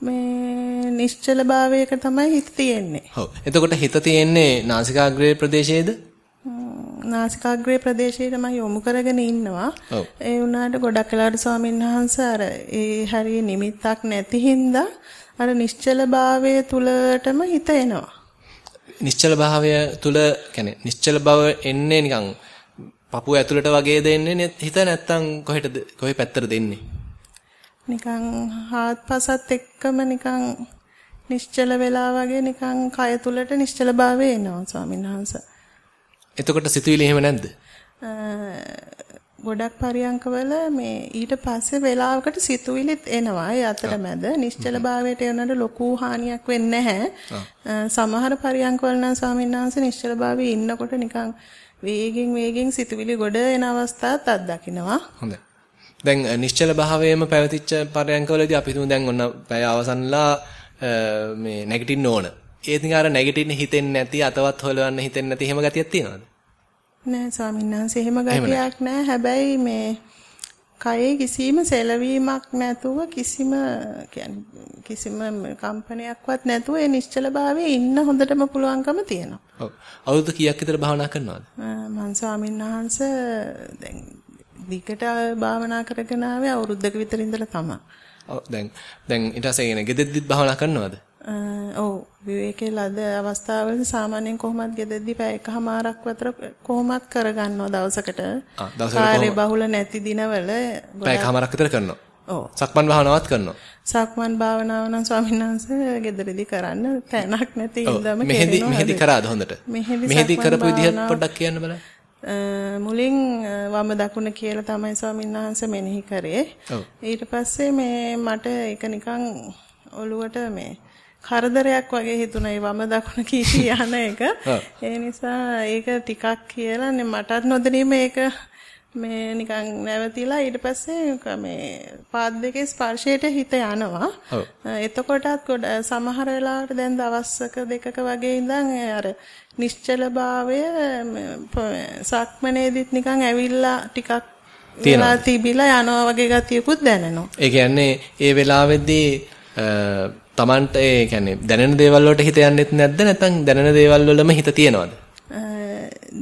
මේ නිශ්චල භාවයක තමයි හිත තියෙන්නේ. ඔව්. එතකොට හිත තියෙන්නේ නාසිකාග්‍රේ ප්‍රදේශයේද? නාසිකාග්‍රේ ප්‍රදේශයේ තමයි යොමු කරගෙන ඉන්නවා. ඒ වුණාට ගොඩක් වෙලාවට ස්වාමීන් වහන්සේ අර ඒ හරිය නිමිත්තක් නැති හින්දා අර නිශ්චල භාවය තුලටම හිත එනවා. නිශ්චල භාවය තුල කියන්නේ නිශ්චල බව එන්නේ නිකන් පපුව ඇතුළට වගේ දෙන්නේ හිත නැත්තම් කොහෙටද කොහේ පැත්තට දෙන්නේ? නිකන් හාත්පසත් එක්කම නිකන් නිශ්චල වෙලා වගේ නිකන් කය තුලට නිශ්චලභාවය එනවා ස්වාමීන් වහන්සේ. එතකොට සිතුවිලි එහෙම නැද්ද? ගොඩක් පරියන්කවල මේ ඊට පස්සේ වෙලාවකට සිතුවිලිත් එනවා. ඒ අතරමැද නිශ්චලභාවයට යනකොට ලොකු හානියක් වෙන්නේ නැහැ. සමහර පරියන්කවල නම් ස්වාමීන් වහන්සේ නිශ්චලභාවයේ ඉන්නකොට නිකන් වේගෙන් වේගෙන් සිතුවිලි ගොඩ එන අවස්ථාත් අත්දකින්නවා. හොඳයි. දැන් නිශ්චල භාවයේම පැවතිච්ච පරයන්කවලදී අපි තුමු දැන් ඔන්න පැය අවසන්ලා මේ නැගිටින්න ඕන. ඒ ඉතින් අර නැගිටින්න හිතෙන්නේ නැති අතවත් හොලවන්න හිතෙන්නේ නැති එහෙම ගතියක් තියෙනවද? නෑ ස්වාමීන් වහන්සේ එහෙම ගතියක් නෑ. හැබැයි මේ කයේ කිසිම සෙලවීමක් නැතුව කිසිම කියන්නේ කිසිම කම්පනයක්වත් නැතුව ඒ නිශ්චලභාවයේ ඉන්න හොඳටම පුළුවන්කම තියෙනවා. ඔව්. අවුරුදු කීයක් විතර භාවනා කරනවද? මම ස්වාමීන් වහන්සේ දැන් දිගට භාවනා කරගෙන ආවේ අවුරුද්දක විතර ඉඳලා තමයි. ඔව් දැන් දැන් ඊට පස්සේ ගෙදෙද්දිත් භාවනා කරනවද? ඔව් විවේකයේ ලද අවස්ථාවලදී සාමාන්‍යයෙන් කොහොමත් ගෙදෙද්දි පැය එකහමාරක් විතර කොහොමත් කරගන්නවා දවසකට. කාර්ය බහුල නැති දිනවල පැය එකහමාරක් විතර කරනවා. ඔව්. සක්මන් භාවනාවත් කරනවා. සක්මන් භාවනාව නම් ස්වාමීන් වහන්සේ ගෙදරදී කරන්න තැනක් නැති ඉඳම මෙහෙදි මෙහෙදි කරාද හොඳට? මෙහෙදි කරපු විදිහ පොඩ්ඩක් කියන්න බලන්න. මුලින් වම දකුණ කියලා තමයි ස්වාමීන් වහන්සේ මෙනෙහි කරේ. ඊට පස්සේ මේ මට ඒක නිකන් ඔළුවට මේ කරදරයක් වගේ හිතුණා මේ වම දකුණ කී යන එක. ඒ නිසා ඒක ටිකක් කියලා මටත් නොදැනීම ඒක මේ නිකන් නැවතිලා ඊට පස්සේ මේ පාද දෙකේ ස්පර්ශයට හිත යනවා. එතකොටත් සමහර වෙලාවට දැන් දවස්ක දෙකක වගේ ඉඳන් අර නිශ්චලභාවය සක්මනේදිත් නිකන් ඇවිල්ලා ටිකක් තියලා තිබිලා යනවා වගේ ගතියකුත් දැනෙනවා. ඒ කියන්නේ ඒ වෙලාවේදී තමන්ට ඒ කියන්නේ දැනෙන දේවල් වලට හිත යන්නෙත් නැද්ද නැත්නම් දැනෙන දේවල් වලම හිත තියනවද?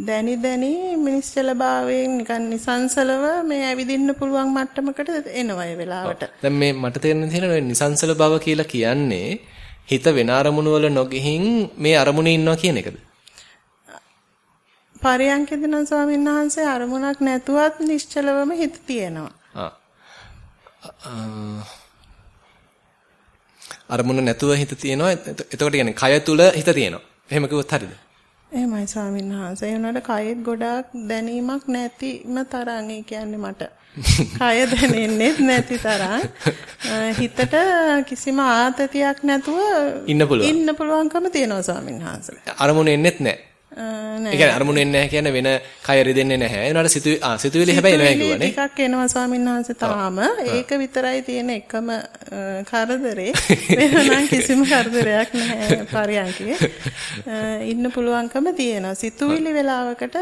දැනි දැනි මිනිස්සල භාවයෙන් නිකන් නිසංසලව මේ ඇවිදින්න පුළුවන් මට්ටමකට එනවා ඒ වෙලාවට. දැන් මේ මට තේරෙන තියෙන නිසංසල භව කියලා කියන්නේ හිත වෙන අරමුණු වල නොගිහින් මේ අරමුණේ ඉන්නවා කියන එකද? පරයන්කෙදී නම් ස්වාමීන් වහන්සේ අරමුණක් නැතුවත් නිශ්චලවම හිත තියෙනවා. ආ. අරමුණ නැතුව හිත තියෙනවා. එතකොට කියන්නේ කය තුල හිත තියෙනවා. එහෙම කිව්වොත් හරියද? එහෙමයි ස්වාමීන් වහන්සේ. ඒ උනාට කයෙත් ගොඩාක් දැනීමක් නැතිම තරම් ඒ කියන්නේ මට. කය දැනෙන්නේ නැති තරම් හිතට කිසිම ආතතියක් නැතුව ඉන්න පුළුවන්. ඉන්න පුළුවන්කම තියෙනවා ස්වාමීන් වහන්සේ. අරමුණ එන්නෙත් නැහැ. නෑ. ඒ කියන්නේ අරමුණ එන්නේ නැහැ කියන්නේ වෙන කය රිදෙන්නේ නැහැ. ඒ උනාට සිතුවි ආ සිතුවිලි හැබැයි එනවා කිව්වනේ. ටිකක් එනවා ස්වාමීන් වහන්සේ තාම. ඒක විතරයි තියෙන එකම කරදරේ. වෙනනම් කිසිම කරදරයක් නැහැ පරියන්කේ. ඉන්න පුළුවන්කම තියෙනවා. සිතුවිලි වෙලාවකට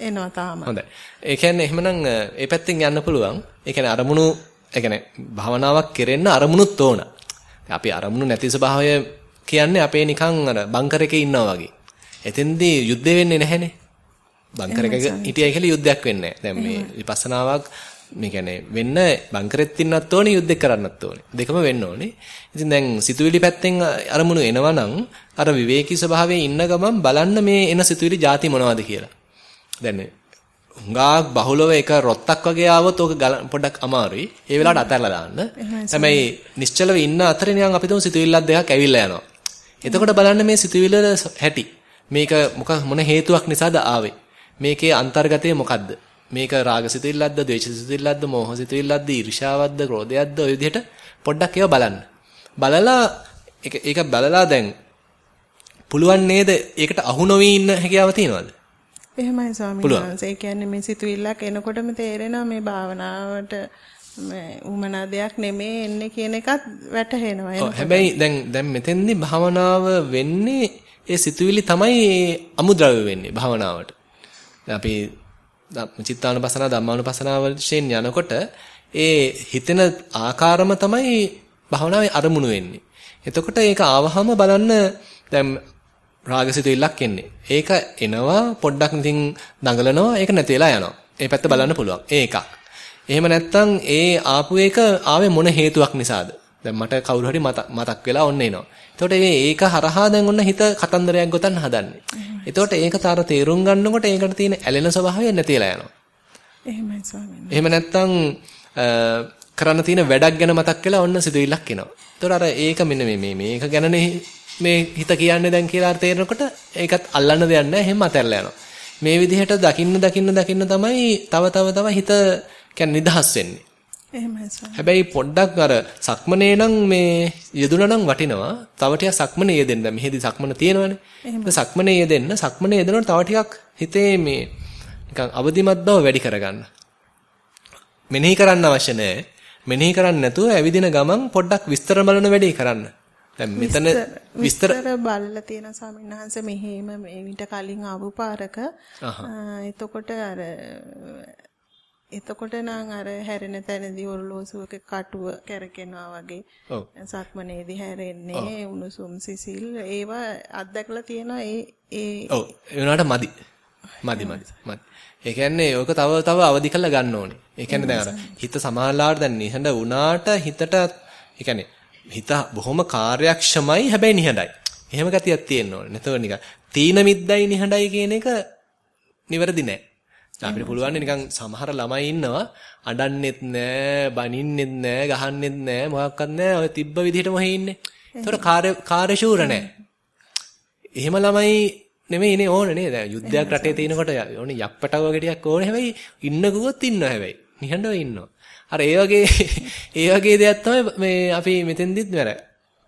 එනවා තාම. හොඳයි. ඒ කියන්නේ එහෙමනම් ඒ පැත්තෙන් යන්න පුළුවන්. ඒ කියන්නේ අරමුණු ඒ කියන්නේ භාවනාවක් කෙරෙන්න අරමුණුත් ඕන. අපි අරමුණු නැති ස්වභාවය කියන්නේ අපේ නිකන් අර බංකර් එකේ ඉන්නවා වගේ. එතෙන්දී යුද්ධ වෙන්නේ නැහැනේ. බංකර් එකක හිටියයි කියලා යුද්ධයක් වෙන්නේ නැහැ. දැන් මේ විපස්සනාවක් මේ කියන්නේ වෙන්න බංකරෙත් ඉන්නත් ඕනේ යුද්ධ කරන්නත් ඕනේ. දෙකම වෙන්න ඕනේ. ඉතින් දැන් සිතුවිලි පැත්තෙන් අරමුණු එනවා නම් අර විවේකී ස්වභාවයේ ඉන්න ගමන් බලන්න මේ එන සිතුවිලි ಜಾති මොනවද කියලා. දැන් හුඟා බහුලව එක රොත්තක් වගේ ආවොත් ඕක පොඩ්ඩක් අමාරුයි. ඒ වෙලාවට අතහැරලා දාන්න. හැබැයි නිශ්චලව ඉන්න අතරේ නිකන් අපි තුමු සිතුවිල්ලක් දෙකක් ඇවිල්ලා යනවා. එතකොට බලන්න මේ සිතුවිල්ල හැටි. මේක මොක මොන හේතුවක් නිසාද ආවේ? මේකේ අන්තර්ගතය මොකද්ද? මේක රාගසිතුවිල්ලක්ද, ද්වේෂසිතුවිල්ලක්ද, මෝහසිතුවිල්ලක්ද, ඊර්ෂාවක්ද, ක්‍රෝධයක්ද ඔය විදිහට පොඩ්ඩක් ඒවා බලන්න. බලලා ඒක ඒක බලලා දැන් පුළුවන් නේද ඒකට අහු නොවි ඉන්න හැකියාව තියෙනවද? එහෙමයි ස්වාමීන් වහන්සේ. ඒ කියන්නේ මේ සිතුවිල්ලක් එනකොටම තේරෙනවා මේ භාවනාවට උමනා දෙයක් නෙමේ එන්නේ කියන එකත් වැටහෙනවා. හැබැයි දැන් දැන් මෙතෙන්දී භාවනාව වෙන්නේ ඒ සිතුවිලි තමයි අමුද්‍රව්‍ය වෙන්නේ භාවනාවට. දැන් අපි චිත්තානුපසනාව ධම්මානුපසනාව වශයෙන් යනකොට ඒ හිතෙන ආකාරම තමයි භාවනාවේ අරමුණු වෙන්නේ. එතකොට ඒක ආවහම බලන්න දැන් රාගසිතුවිල්ලක් එන්නේ. ඒක එනවා පොඩ්ඩක් ඉතින් දඟලනවා ඒක නැතිලා යනවා. ඒ පැත්ත බලන්න පුළුවන්. ඒ එකක්. එහෙම නැත්නම් ඒ ආපු එක ආවේ මොන හේතුවක් නිසාද? දැන් මට කවුරු හරි මතක් වෙලා ඔන්න එනවා. එතකොට මේක හරහා දැන් ඔන්න හිත කතන්දරයක් ගොතන්න හදන්නේ. එතකොට ඒක තර තේරුම් ගන්නකොට ඒකට තියෙන ඇලෙන ස්වභාවය නැතිලා යනවා. එහෙමයි ස්වාමීනි. එහෙම නැත්නම් කරන්න තියෙන වැඩක් ගැන මතක් වෙලා ඔන්න සිතුවිල්ලක් එනවා. ඒතකොට අර ඒක මෙන්න මේ මේ මේක ගැනනේ මේ හිත කියන්නේ දැන් කියලා තේරෙනකොට ඒකත් අල්ලන්න දෙයක් නැහැ. එහෙම අතහැරලා යනවා. මේ විදිහට දකින්න දකින්න දකින්න තමයි තව තව තව හිත කියන්නේ නිදහස් වෙන්නේ. එහෙමයි හැබැයි පොඩ්ඩක් අර සක්මනේ නම් මේ යෙදුණා නම් වටිනවා. තව ටිකක් සක්මනේ යෙදෙන්න. මෙහෙදි සක්මන තියෙනවනේ. ඒක සක්මනේ යෙදෙන්න. සක්මනේ යෙදෙනකොට තව ටිකක් හිතේ මේ නිකන් අවදිමත් බව වැඩි කරගන්න. මෙනෙහි කරන්න අවශ්‍ය නැහැ. මෙනෙහි කරන්නේ නැතුව ඇවිදින ගමන් පොඩ්ඩක් විස්තර බලන වැඩේ කරන්න. දැන් මෙතන විස්තර බලලා තියෙන ස්වාමීන් වහන්සේ මෙහෙම මේ විට කලින් ආපු පාරක එතකොට අර එතකොට නම් අර හැරෙන තැනදී ඔරලෝසුවක කටුව කැරකෙනවා වගේ සක්මනේදී හැරෙන්නේ උණුසුම් සිසිල් ඒවා අත්දැකලා තියෙනවා ඒ ඒ ඔව් ඒ වුණාට මදි මදි මදි ඒ කියන්නේ ඕක තව තව අවදි කරලා ගන්න ඕනේ. ඒ කියන්නේ දැන් අර හිත සමාහලාට දැන් නිහඬ වුණාට හිතට ඒ කියන්නේ හිත බොහොම කාර්යක්ෂමයි හැබැයි නිහඬයි. එහෙම ගතියක් තියෙන්න ඕනේ. නැතව නිකන් තීන මිද්දයි නිහඬයි කියන එක නිවැරදි නෑ. අපිට පුළුවන් නිකන් සමහර ළමයි ඉන්නවා අඬන්නෙත් නෑ, බනින්නෙත් නෑ, ගහන්නෙත් නෑ, මොකක්වත් නෑ. ඔය තිබ්බ විදිහටම ඔහේ ඉන්නේ. ඒතකොට කාර්ය කාර්යශූර නෑ. එහෙම ළමයි නෙමෙයි ඉනේ ඕනේ නේද? යුද්ධයක් රටේ තියෙනකොට ඕනේ යප්පටව වගේ ටිකක් ඕනේ. හැබැයි ඉන්න ගුවොත් ඉන්නවා හැබැයි. නිහඬව ඉන්නවා. අර ඒ වගේ ඒ වගේ දෙයක් තමයි මේ අපි මෙතෙන්දිත් නර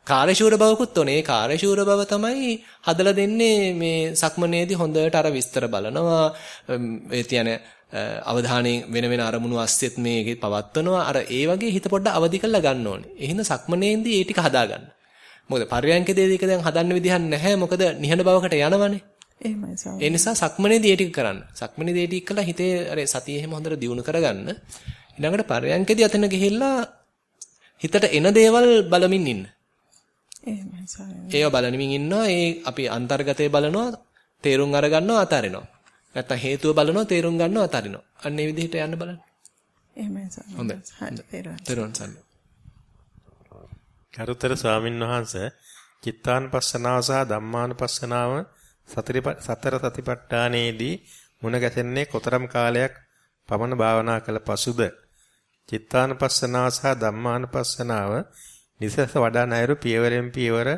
කාර්යශූර බවකුත්. ඒ කාර්යශූර බව තමයි හදලා දෙන්නේ මේ සක්මනේදී හොඳට අර විස්තර බලනවා. ඒ කියන අවධානයෙන් වෙන වෙන අරමුණු අස්සෙත් මේකේ පවත්වනවා. අර ඒ වගේ හිත පොඩ්ඩක් අවදි කරලා ගන්න ඕනේ. එහෙනම් සක්මනේදී ඒ ටික හදාගන්න. මොකද පර්යංකයේදී ඒක දැන් හදන්න විදිහක් නැහැ. මොකද නිහඬ බවකට යනවනේ. එහෙමයි සාම. ඒ නිසා සක්මනේදී ඒ ටික කරන්න. සක්මනේදී ඒ ටික කළා හිතේ අර සතිය එහෙම හොඳට දියුණු කරගන්න. ඊළඟට පරයන්කදී අතන ගිහිල්ලා හිතට එන දේවල් බලමින් ඉන්න. ඒව බලමින් ඉන්නවා. ඒ අපි අන්තර්ගතය බලනවා, තේරුම් අරගන්නවා, අතාරිනවා. නැත්තම් හේතුව බලනවා, තේරුම් ගන්නවා, අතාරිනවා. අන්න ඒ විදිහට යන්න බලන්න. එහෙමයි සාම. හොඳයි. හරි. තේරුම් ගන්න. කරුතර ස්වාමින් වහන්සේ චිත්තානුපස්සනාව සහ ධම්මානුපස්සනාව සතර සතිපට්ඨානයේදී මුණ ගැසෙන්නේ කොතරම් කාලයක් පමණ භාවනා කළ පසුද චිත්තානුපස්සනාව සහ ධම්මානුපස්සනාව නිසස වඩා නැරු පියවරෙන් පියවර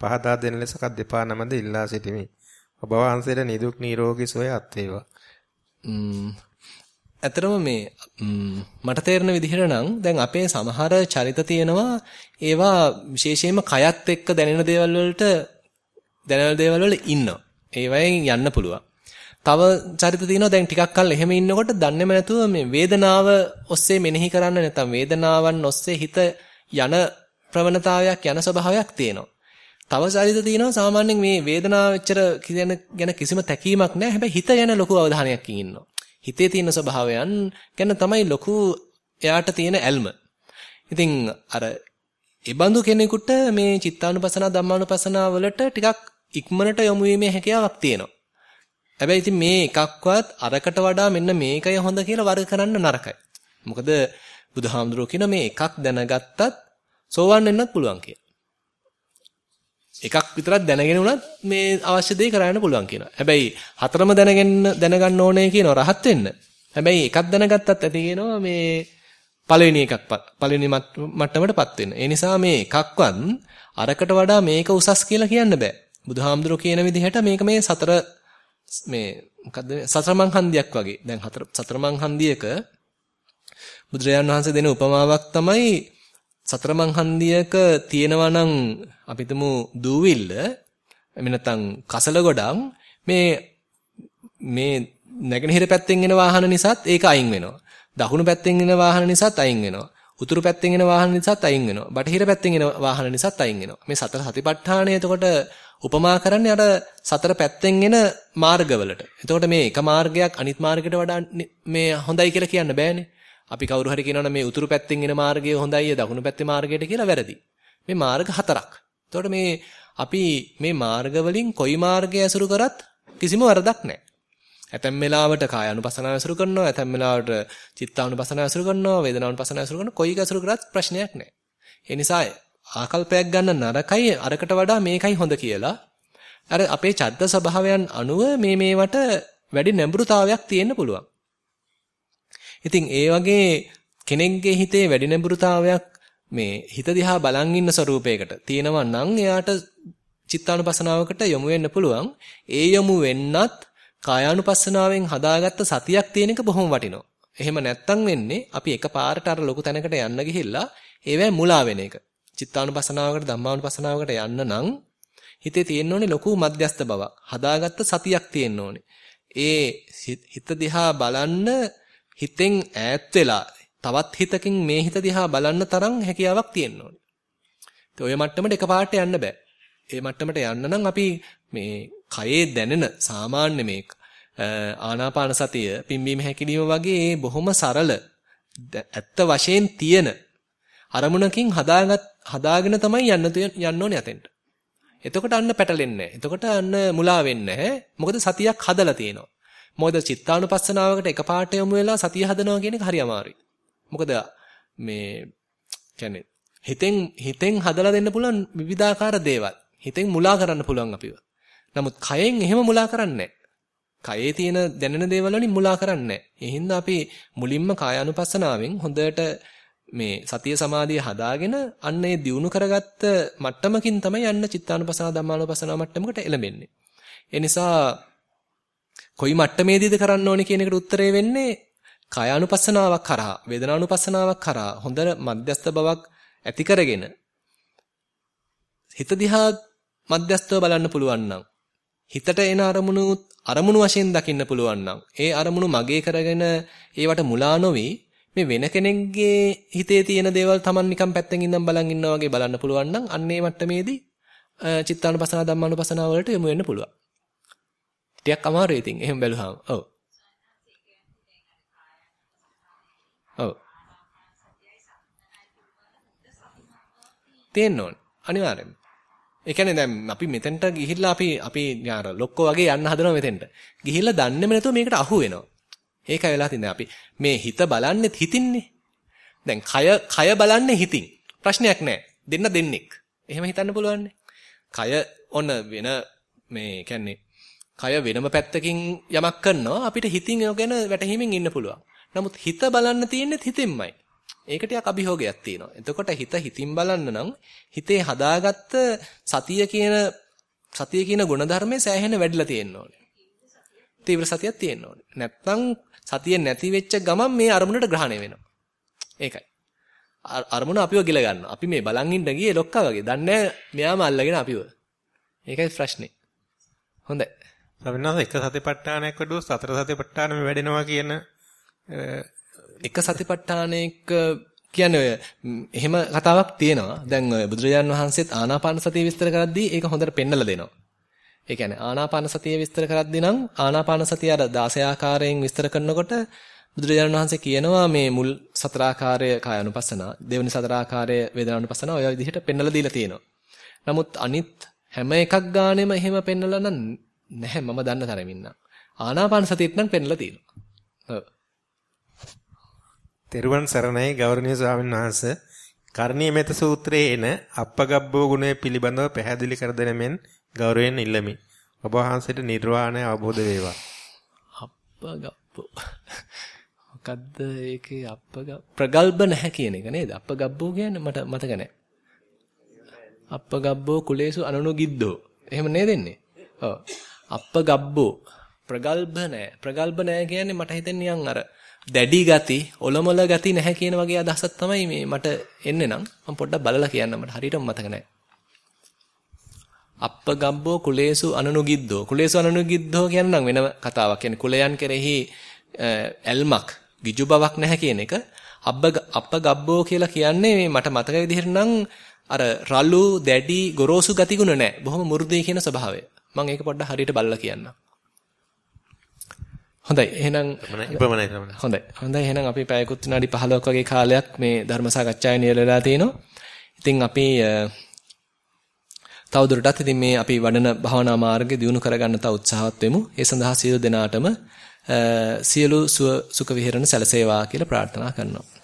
පහදා දෙන ලෙස කත් දෙපා නමද ඉල්ලා සිටිමි. ඔබ වහන්සේට නිදුක් නිරෝගී සුවය අත් වේවා. ඇතරම මේ මට තේරෙන විදිහට නම් දැන් අපේ සමහර චරිත තියෙනවා ඒවා විශේෂයෙන්ම කයත් එක්ක දැනෙන දේවල් වලට දැනෙන දේවල් වල ඉන්නවා. ඒවයෙන් යන්න පුළුවන්. තව චරිත තියෙනවා දැන් ටිකක් කල් එහෙම ඉන්නකොට දන්නේම නැතුව මේ වේදනාව ඔස්සේ මෙනෙහි කරන්න නැත්නම් වේදනාවන් ඔස්සේ හිත යන ප්‍රවණතාවයක් යන ස්වභාවයක් තියෙනවා. තව චරිත තියෙනවා සාමාන්‍යයෙන් මේ වේදනාව එච්චර කියන ගැන කිසිම තැකීමක් නැහැ. හැබැයි හිත ගැන ලොකු අවධානයක් ඉන්නවා. හිතේ තියෙන ස්වභාවයන් ගැන තමයි ලොකු එයාට තියෙන ඇල්ම. ඉතින් අර ඒබඳු කෙනෙකුට මේ චිත්තානුපසනාව ධම්මානුපසනාව වලට ටිකක් ඉක්මනට යොමු වීමේ හැකියාවක් තියෙනවා. හැබැයි ඉතින් මේ එකක්වත් අරකට වඩා මෙන්න මේකය හොඳ කියලා වර්ග කරන්න නරකයි. මොකද බුදුහාමුදුරුවෝ කියන මේ එකක් දැනගත්තත් සෝවන් වෙන්නත් පුළුවන් කියලා. එකක් විතරක් දැනගෙන උනත් මේ අවශ්‍ය දේ කරන්න පුළුවන් කියනවා. හැබැයි හතරම දැනගෙන දැනගන්න ඕනේ කියනවා රහත් වෙන්න. හැබැයි එකක් දැනගත්තත් ඇති කියනවා මේ පළවෙනි එකක් පළවෙනි මට්ටමටපත් වෙන්න. ඒ නිසා මේ එකක්වත් අරකට වඩා මේක උසස් කියලා කියන්න බෑ. බුදුහාමුදුරුවෝ කියන විදිහට මේක මේ සතර මේ මොකද්ද සතර මං හන්දියක් වගේ. දැන් හතර සතර මං හන්දියක බුදුරජාණන් වහන්සේ දෙන උපමාවක් තමයි සතර මං හන්දියක තියෙනවා නම් අපිටම දූවිල්ල එමෙ නැත්නම් කසල ගොඩක් මේ මේ නැගෙනහිර පැත්තෙන් එන වාහන නිසාත් ඒක අයින් වෙනවා. දකුණු පැත්තෙන් එන වාහන නිසාත් අයින් වෙනවා. උතුරු පැත්තෙන් එන වාහන නිසාත් අයින් වෙනවා. බටහිර පැත්තෙන් එන වාහන නිසාත් අයින් වෙනවා. මේ සතර සතිපට්ඨානය එතකොට උපමා කරන්නේ අර සතර පැත්තෙන් එන මාර්ගවලට. එතකොට මේ එක මාර්ගයක් අනිත් මාර්ගයට වඩා මේ හොඳයි කියලා කියන්න බෑනේ. අපි කවුරු හරි කියනවනම් මේ උතුරු පැත්තෙන් එන මාර්ගය හොඳයි දකුණු පැත්තේ මාර්ගයට කියලා වැරදි. මේ මාර්ග හතරක්. එතකොට මේ අපි මේ මාර්ග වලින් කොයි මාර්ගය ඇසුරු කරත් කිසිම වරදක් නැහැ. ඇතැම් වෙලාවට කාය අනුපසනාව ඇසුරු කරනවා, ඇතැම් වෙලාවට චිත්තානුපසනාව ඇසුරු කරනවා, වේදනානුපසනාව ඇසුරු කරනවා. කොයි එක ඇසුරු කරත් ප්‍රශ්නයක් නැහැ. ඒ නිසා ආකල්පයක් ගන්න නරකයි අරකට වඩා මේකයි හොඳ කියලා. අර අපේ චද්ද ස්වභාවයන් අනුව මේ මේවට වැඩි නැඹුරුතාවයක් තියෙන්න පුළුවන්. ඉතින් ඒ වගේ කෙනෙක්ගේ හිතේ වැඩි නැඹුරුතාවයක් මේ හිත දිහා බලන් ඉන්න ස්වරූපයකට තියෙනවා නම් එයාට චිත්තානුපසනාවකට යොමු වෙන්න පුළුවන්. ඒ යොමු වෙන්නත් කායානුපස්සනාවෙන් හදාගත්ත සතියක් තියෙන එක බොහොම වටිනවා. එහෙම නැත්තම් වෙන්නේ අපි එකපාරට අර ලොකු තැනකට යන්න ගිහිල්ලා ඒවැ මුලා වෙන එක. චිත්තානුපසනාවකට ධම්මානුපසනාවකට යන්න නම් හිතේ තියෙන්න ඕනේ ලොකු මධ්‍යස්ත බවක්. හදාගත්ත සතියක් තියෙන්න ඕනේ. ඒ හිත දිහා බලන්න හිතෙන් ඈත් වෙලා තවත් හිතකින් මේ හිත දිහා බලන්න තරම් හැකියාවක් තියෙන්න ඕනේ. ඒ ඔය මට්ටමට එකපාරට යන්න බෑ. ඒ මට්ටමට යන්න නම් අපි මේ කයේ දැනෙන සාමාන්‍ය මේ ආනාපාන සතිය පිම්බීම හැකිලිම වගේ බොහොම සරල ඇත්ත වශයෙන් තියෙන අරමුණකින් හදාගත් හදාගෙන තමයි යන්න යන්න ඕනේ අතෙන්ට. එතකොට අන්න පැටලෙන්නේ එතකොට අන්න මුලා වෙන්නේ මොකද සතියක් හදලා තියෙනවා. මොකද චිත්තානුපස්සනාවකට එකපාරට යමු වෙලා සතිය හදනවා කියන එක හරි අමාරුයි. මොකද මේ කියන්නේ හිතෙන් හිතෙන් හදලා දෙන්න පුළුවන් විවිධාකාර දේවල්. හිතෙන් මුලා කරන්න පුළුවන් අපිව. නමුත් කයෙන් එහෙම මුලා කරන්නේ කයේ තියෙන දැනෙන දේවල් වලින් මුලා කරන්නේ නැහැ. අපි මුලින්ම කායානුපස්සනාවෙන් හොඳට මේ සතිය සමාධිය හදාගෙන අන්න ඒ දියුණු කරගත්ත මට්ටමකින් තමයි යන්න චිත්තානුපසනාව ධම්මානුපසනාව මට්ටමකට එළඹෙන්නේ. ඒ නිසා කොයි මට්ටමේදීද කරන්න ඕනේ කියන එකට උත්තරේ වෙන්නේ කායානුපස්සනාවක් කරා වේදනානුපස්සනාවක් කරා හොඳ මධ්‍යස්ත බවක් ඇති කරගෙන හිත දිහා මධ්‍යස්තව බලන්න පුළුවන් නම් හිතට එන අරමුණු අරමුණු වශයෙන් දකින්න පුළුවන් නම් ඒ අරමුණු මගේ කරගෙන ඒවට මුලා නොවි මේ වෙන කෙනෙක්ගේ හිතේ තියෙන දේවල් Taman නිකන් පැත්තෙන් ඉඳන් බලන් ඉන්නා වගේ බලන්න පුළුවන් නම් අන්න ඒ මට්ටමේදී චිත්තානුපසනාව ධම්මානුපසනාව වලට යොමු වෙන්න පුළුවන්. ටිකක් අමාරුයි ඉතින් එහෙම බැලුවාම. ඔව්. ඔව්. තියෙන්න ඕනේ. අනිවාර්යෙන්ම. ඒ කියන්නේ දැන් අපි මෙතෙන්ට ගිහිල්ලා අපි අපි යාර ලොක්කෝ වගේ යන්න හදනවා මෙතෙන්ට. ගිහිල්ලා දන්නේම නැතුව මේකට අහු වෙනවා. ඒකයි වෙලා තින්නේ අපි මේ හිත බලන්නේ හිතින්නේ. දැන් කය කය බලන්නේ හිතින්. ප්‍රශ්නයක් නැහැ. දෙන්න දෙන්නෙක්. එහෙම හිතන්න පුළුවන් කය ඔන්න වෙන මේ කියන්නේ කය වෙනම පැත්තකින් යමක් කරනවා අපිට හිතින් ඒ ගැන වැටහීමෙන් ඉන්න පුළුවන්. නමුත් හිත බලන්න තියෙන්නේ හිතෙන්මයි. ඒක ටිකක් අභියෝගයක් තියෙනවා. එතකොට හිත හිතින් බලන්න නම් හිතේ හදාගත්ත සතිය කියන සතිය කියන ගුණධර්මයේ සෑහෙන වැඩිලා තියෙන්න ඕනේ. තීව්‍ර සතියක් තියෙන්න ඕනේ. නැත්තම් සතිය නැති වෙච්ච ගමන් මේ අරමුණට ග්‍රහණය වෙනවා. ඒකයි. අරමුණ අපිව ගිල ගන්නවා. අපි මේ බලන් ඉන්න ගියේ ලොක්කා වගේ. දන්නේ මෙයාම අල්ලගෙන අපිව. ඒකයි ප්‍රශ්නේ. හොඳයි. සමිනාස එක සතිපට්ඨානයක් වඩුව සතර සතිපට්ඨානෙම වැඩෙනවා කියන එක සතිපට්ඨානයක කියන්නේ ඔය එහෙම කතාවක් තියෙනවා. දැන් ඔය බුදුරජාන් වහන්සේත් ආනාපාන සතිය විස්තර කරද්දී ඒක හොඳට පෙන්නලා දෙනවා. ඒ කියන්නේ ආනාපාන සතිය විස්තර කරද්දී නම් ආනාපාන සතිය අර 16 ආකාරයෙන් විස්තර කරනකොට බුදුරජාණන් වහන්සේ කියනවා මේ මුල් සතර ආකාරය කායानुපස්සනා, දෙවෙනි සතර ආකාරය වේදනානුපස්සනා ඔය විදිහට පෙන්නලා දීලා තියෙනවා. නමුත් අනිත් හැම එකක් ගානෙම එහෙම පෙන්නලා නම් නැහැ මම දන්න තරමින් නම්. ආනාපාන සතියෙත් නම් පෙන්නලා තියෙනවා. ඔව්. තෙරුවන් සරණයි ගෞරවනීය ස්වාමීන් වහන්සේ කරණීය මෙත සූත්‍රයේ එන අපගබ්බෝ ගුණය පිළිබඳව පැහැදිලි කර දෙනෙමින් ගෞරවයෙන් ඉල්ලමි. ඔබ වහන්සේට නිර්වාණය අවබෝධ වේවා. අපගබ්බෝ. මොකද්ද ඒකේ අපග ප්‍රගල්බ නැහැ කියන එක නේද? අපගබ්බෝ කියන්නේ මට මතක නැහැ. අපගබ්බෝ කුලේසු අනනුගිද්දෝ. එහෙම නේද එන්නේ? ඔව්. අපගබ්බෝ ප්‍රගල්බ නැහැ. ප්‍රගල්බ නැහැ කියන්නේ මට හිතෙන්නේ නිකන් අර දැඩි ගති, ඔලොමල ගති නැහැ කියන වගේ අදහසක් තමයි මේ මට එන්නේ නම් මම පොඩ්ඩක් බලලා කියන්න මට හරියටම මතක නැහැ. අප්පගබ්බෝ කුලේසු අනනුගිද්දෝ. කුලේසු අනනුගිද්දෝ කියන නම් වෙන කතාවක්. කියන්නේ කුලයන් කෙරෙහි ඇල්මක්, ගිජු බවක් නැහැ කියන එක. අබ්බ අප්පගබ්බෝ කියලා කියන්නේ මේ මට මතක විදිහට නම් අර රළු, දැඩි, ගොරෝසු ගතිගුණ නැහැ. බොහොම මු르දී කියන ස්වභාවය. මම ඒක පොඩ්ඩක් හරියට බලලා කියන්නම්. හොඳයි එහෙනම් ඉපමණයි තමයි. හොඳයි. හොඳයි එහෙනම් අපි පැයකුත් විනාඩි 15ක් වගේ කාලයක් මේ ධර්ම සාකච්ඡාවේ නියැලලා තිනවා. ඉතින් අපි තවදුරටත් ඉතින් මේ අපි වඩන භාවනා මාර්ගය දියුණු කරගන්න තව උත්සාහවත් වෙමු. ඒ සඳහා සියලු දෙනාටම සියලු සුඛ විහරණ සැලසේවා කියලා ප්‍රාර්ථනා කරනවා.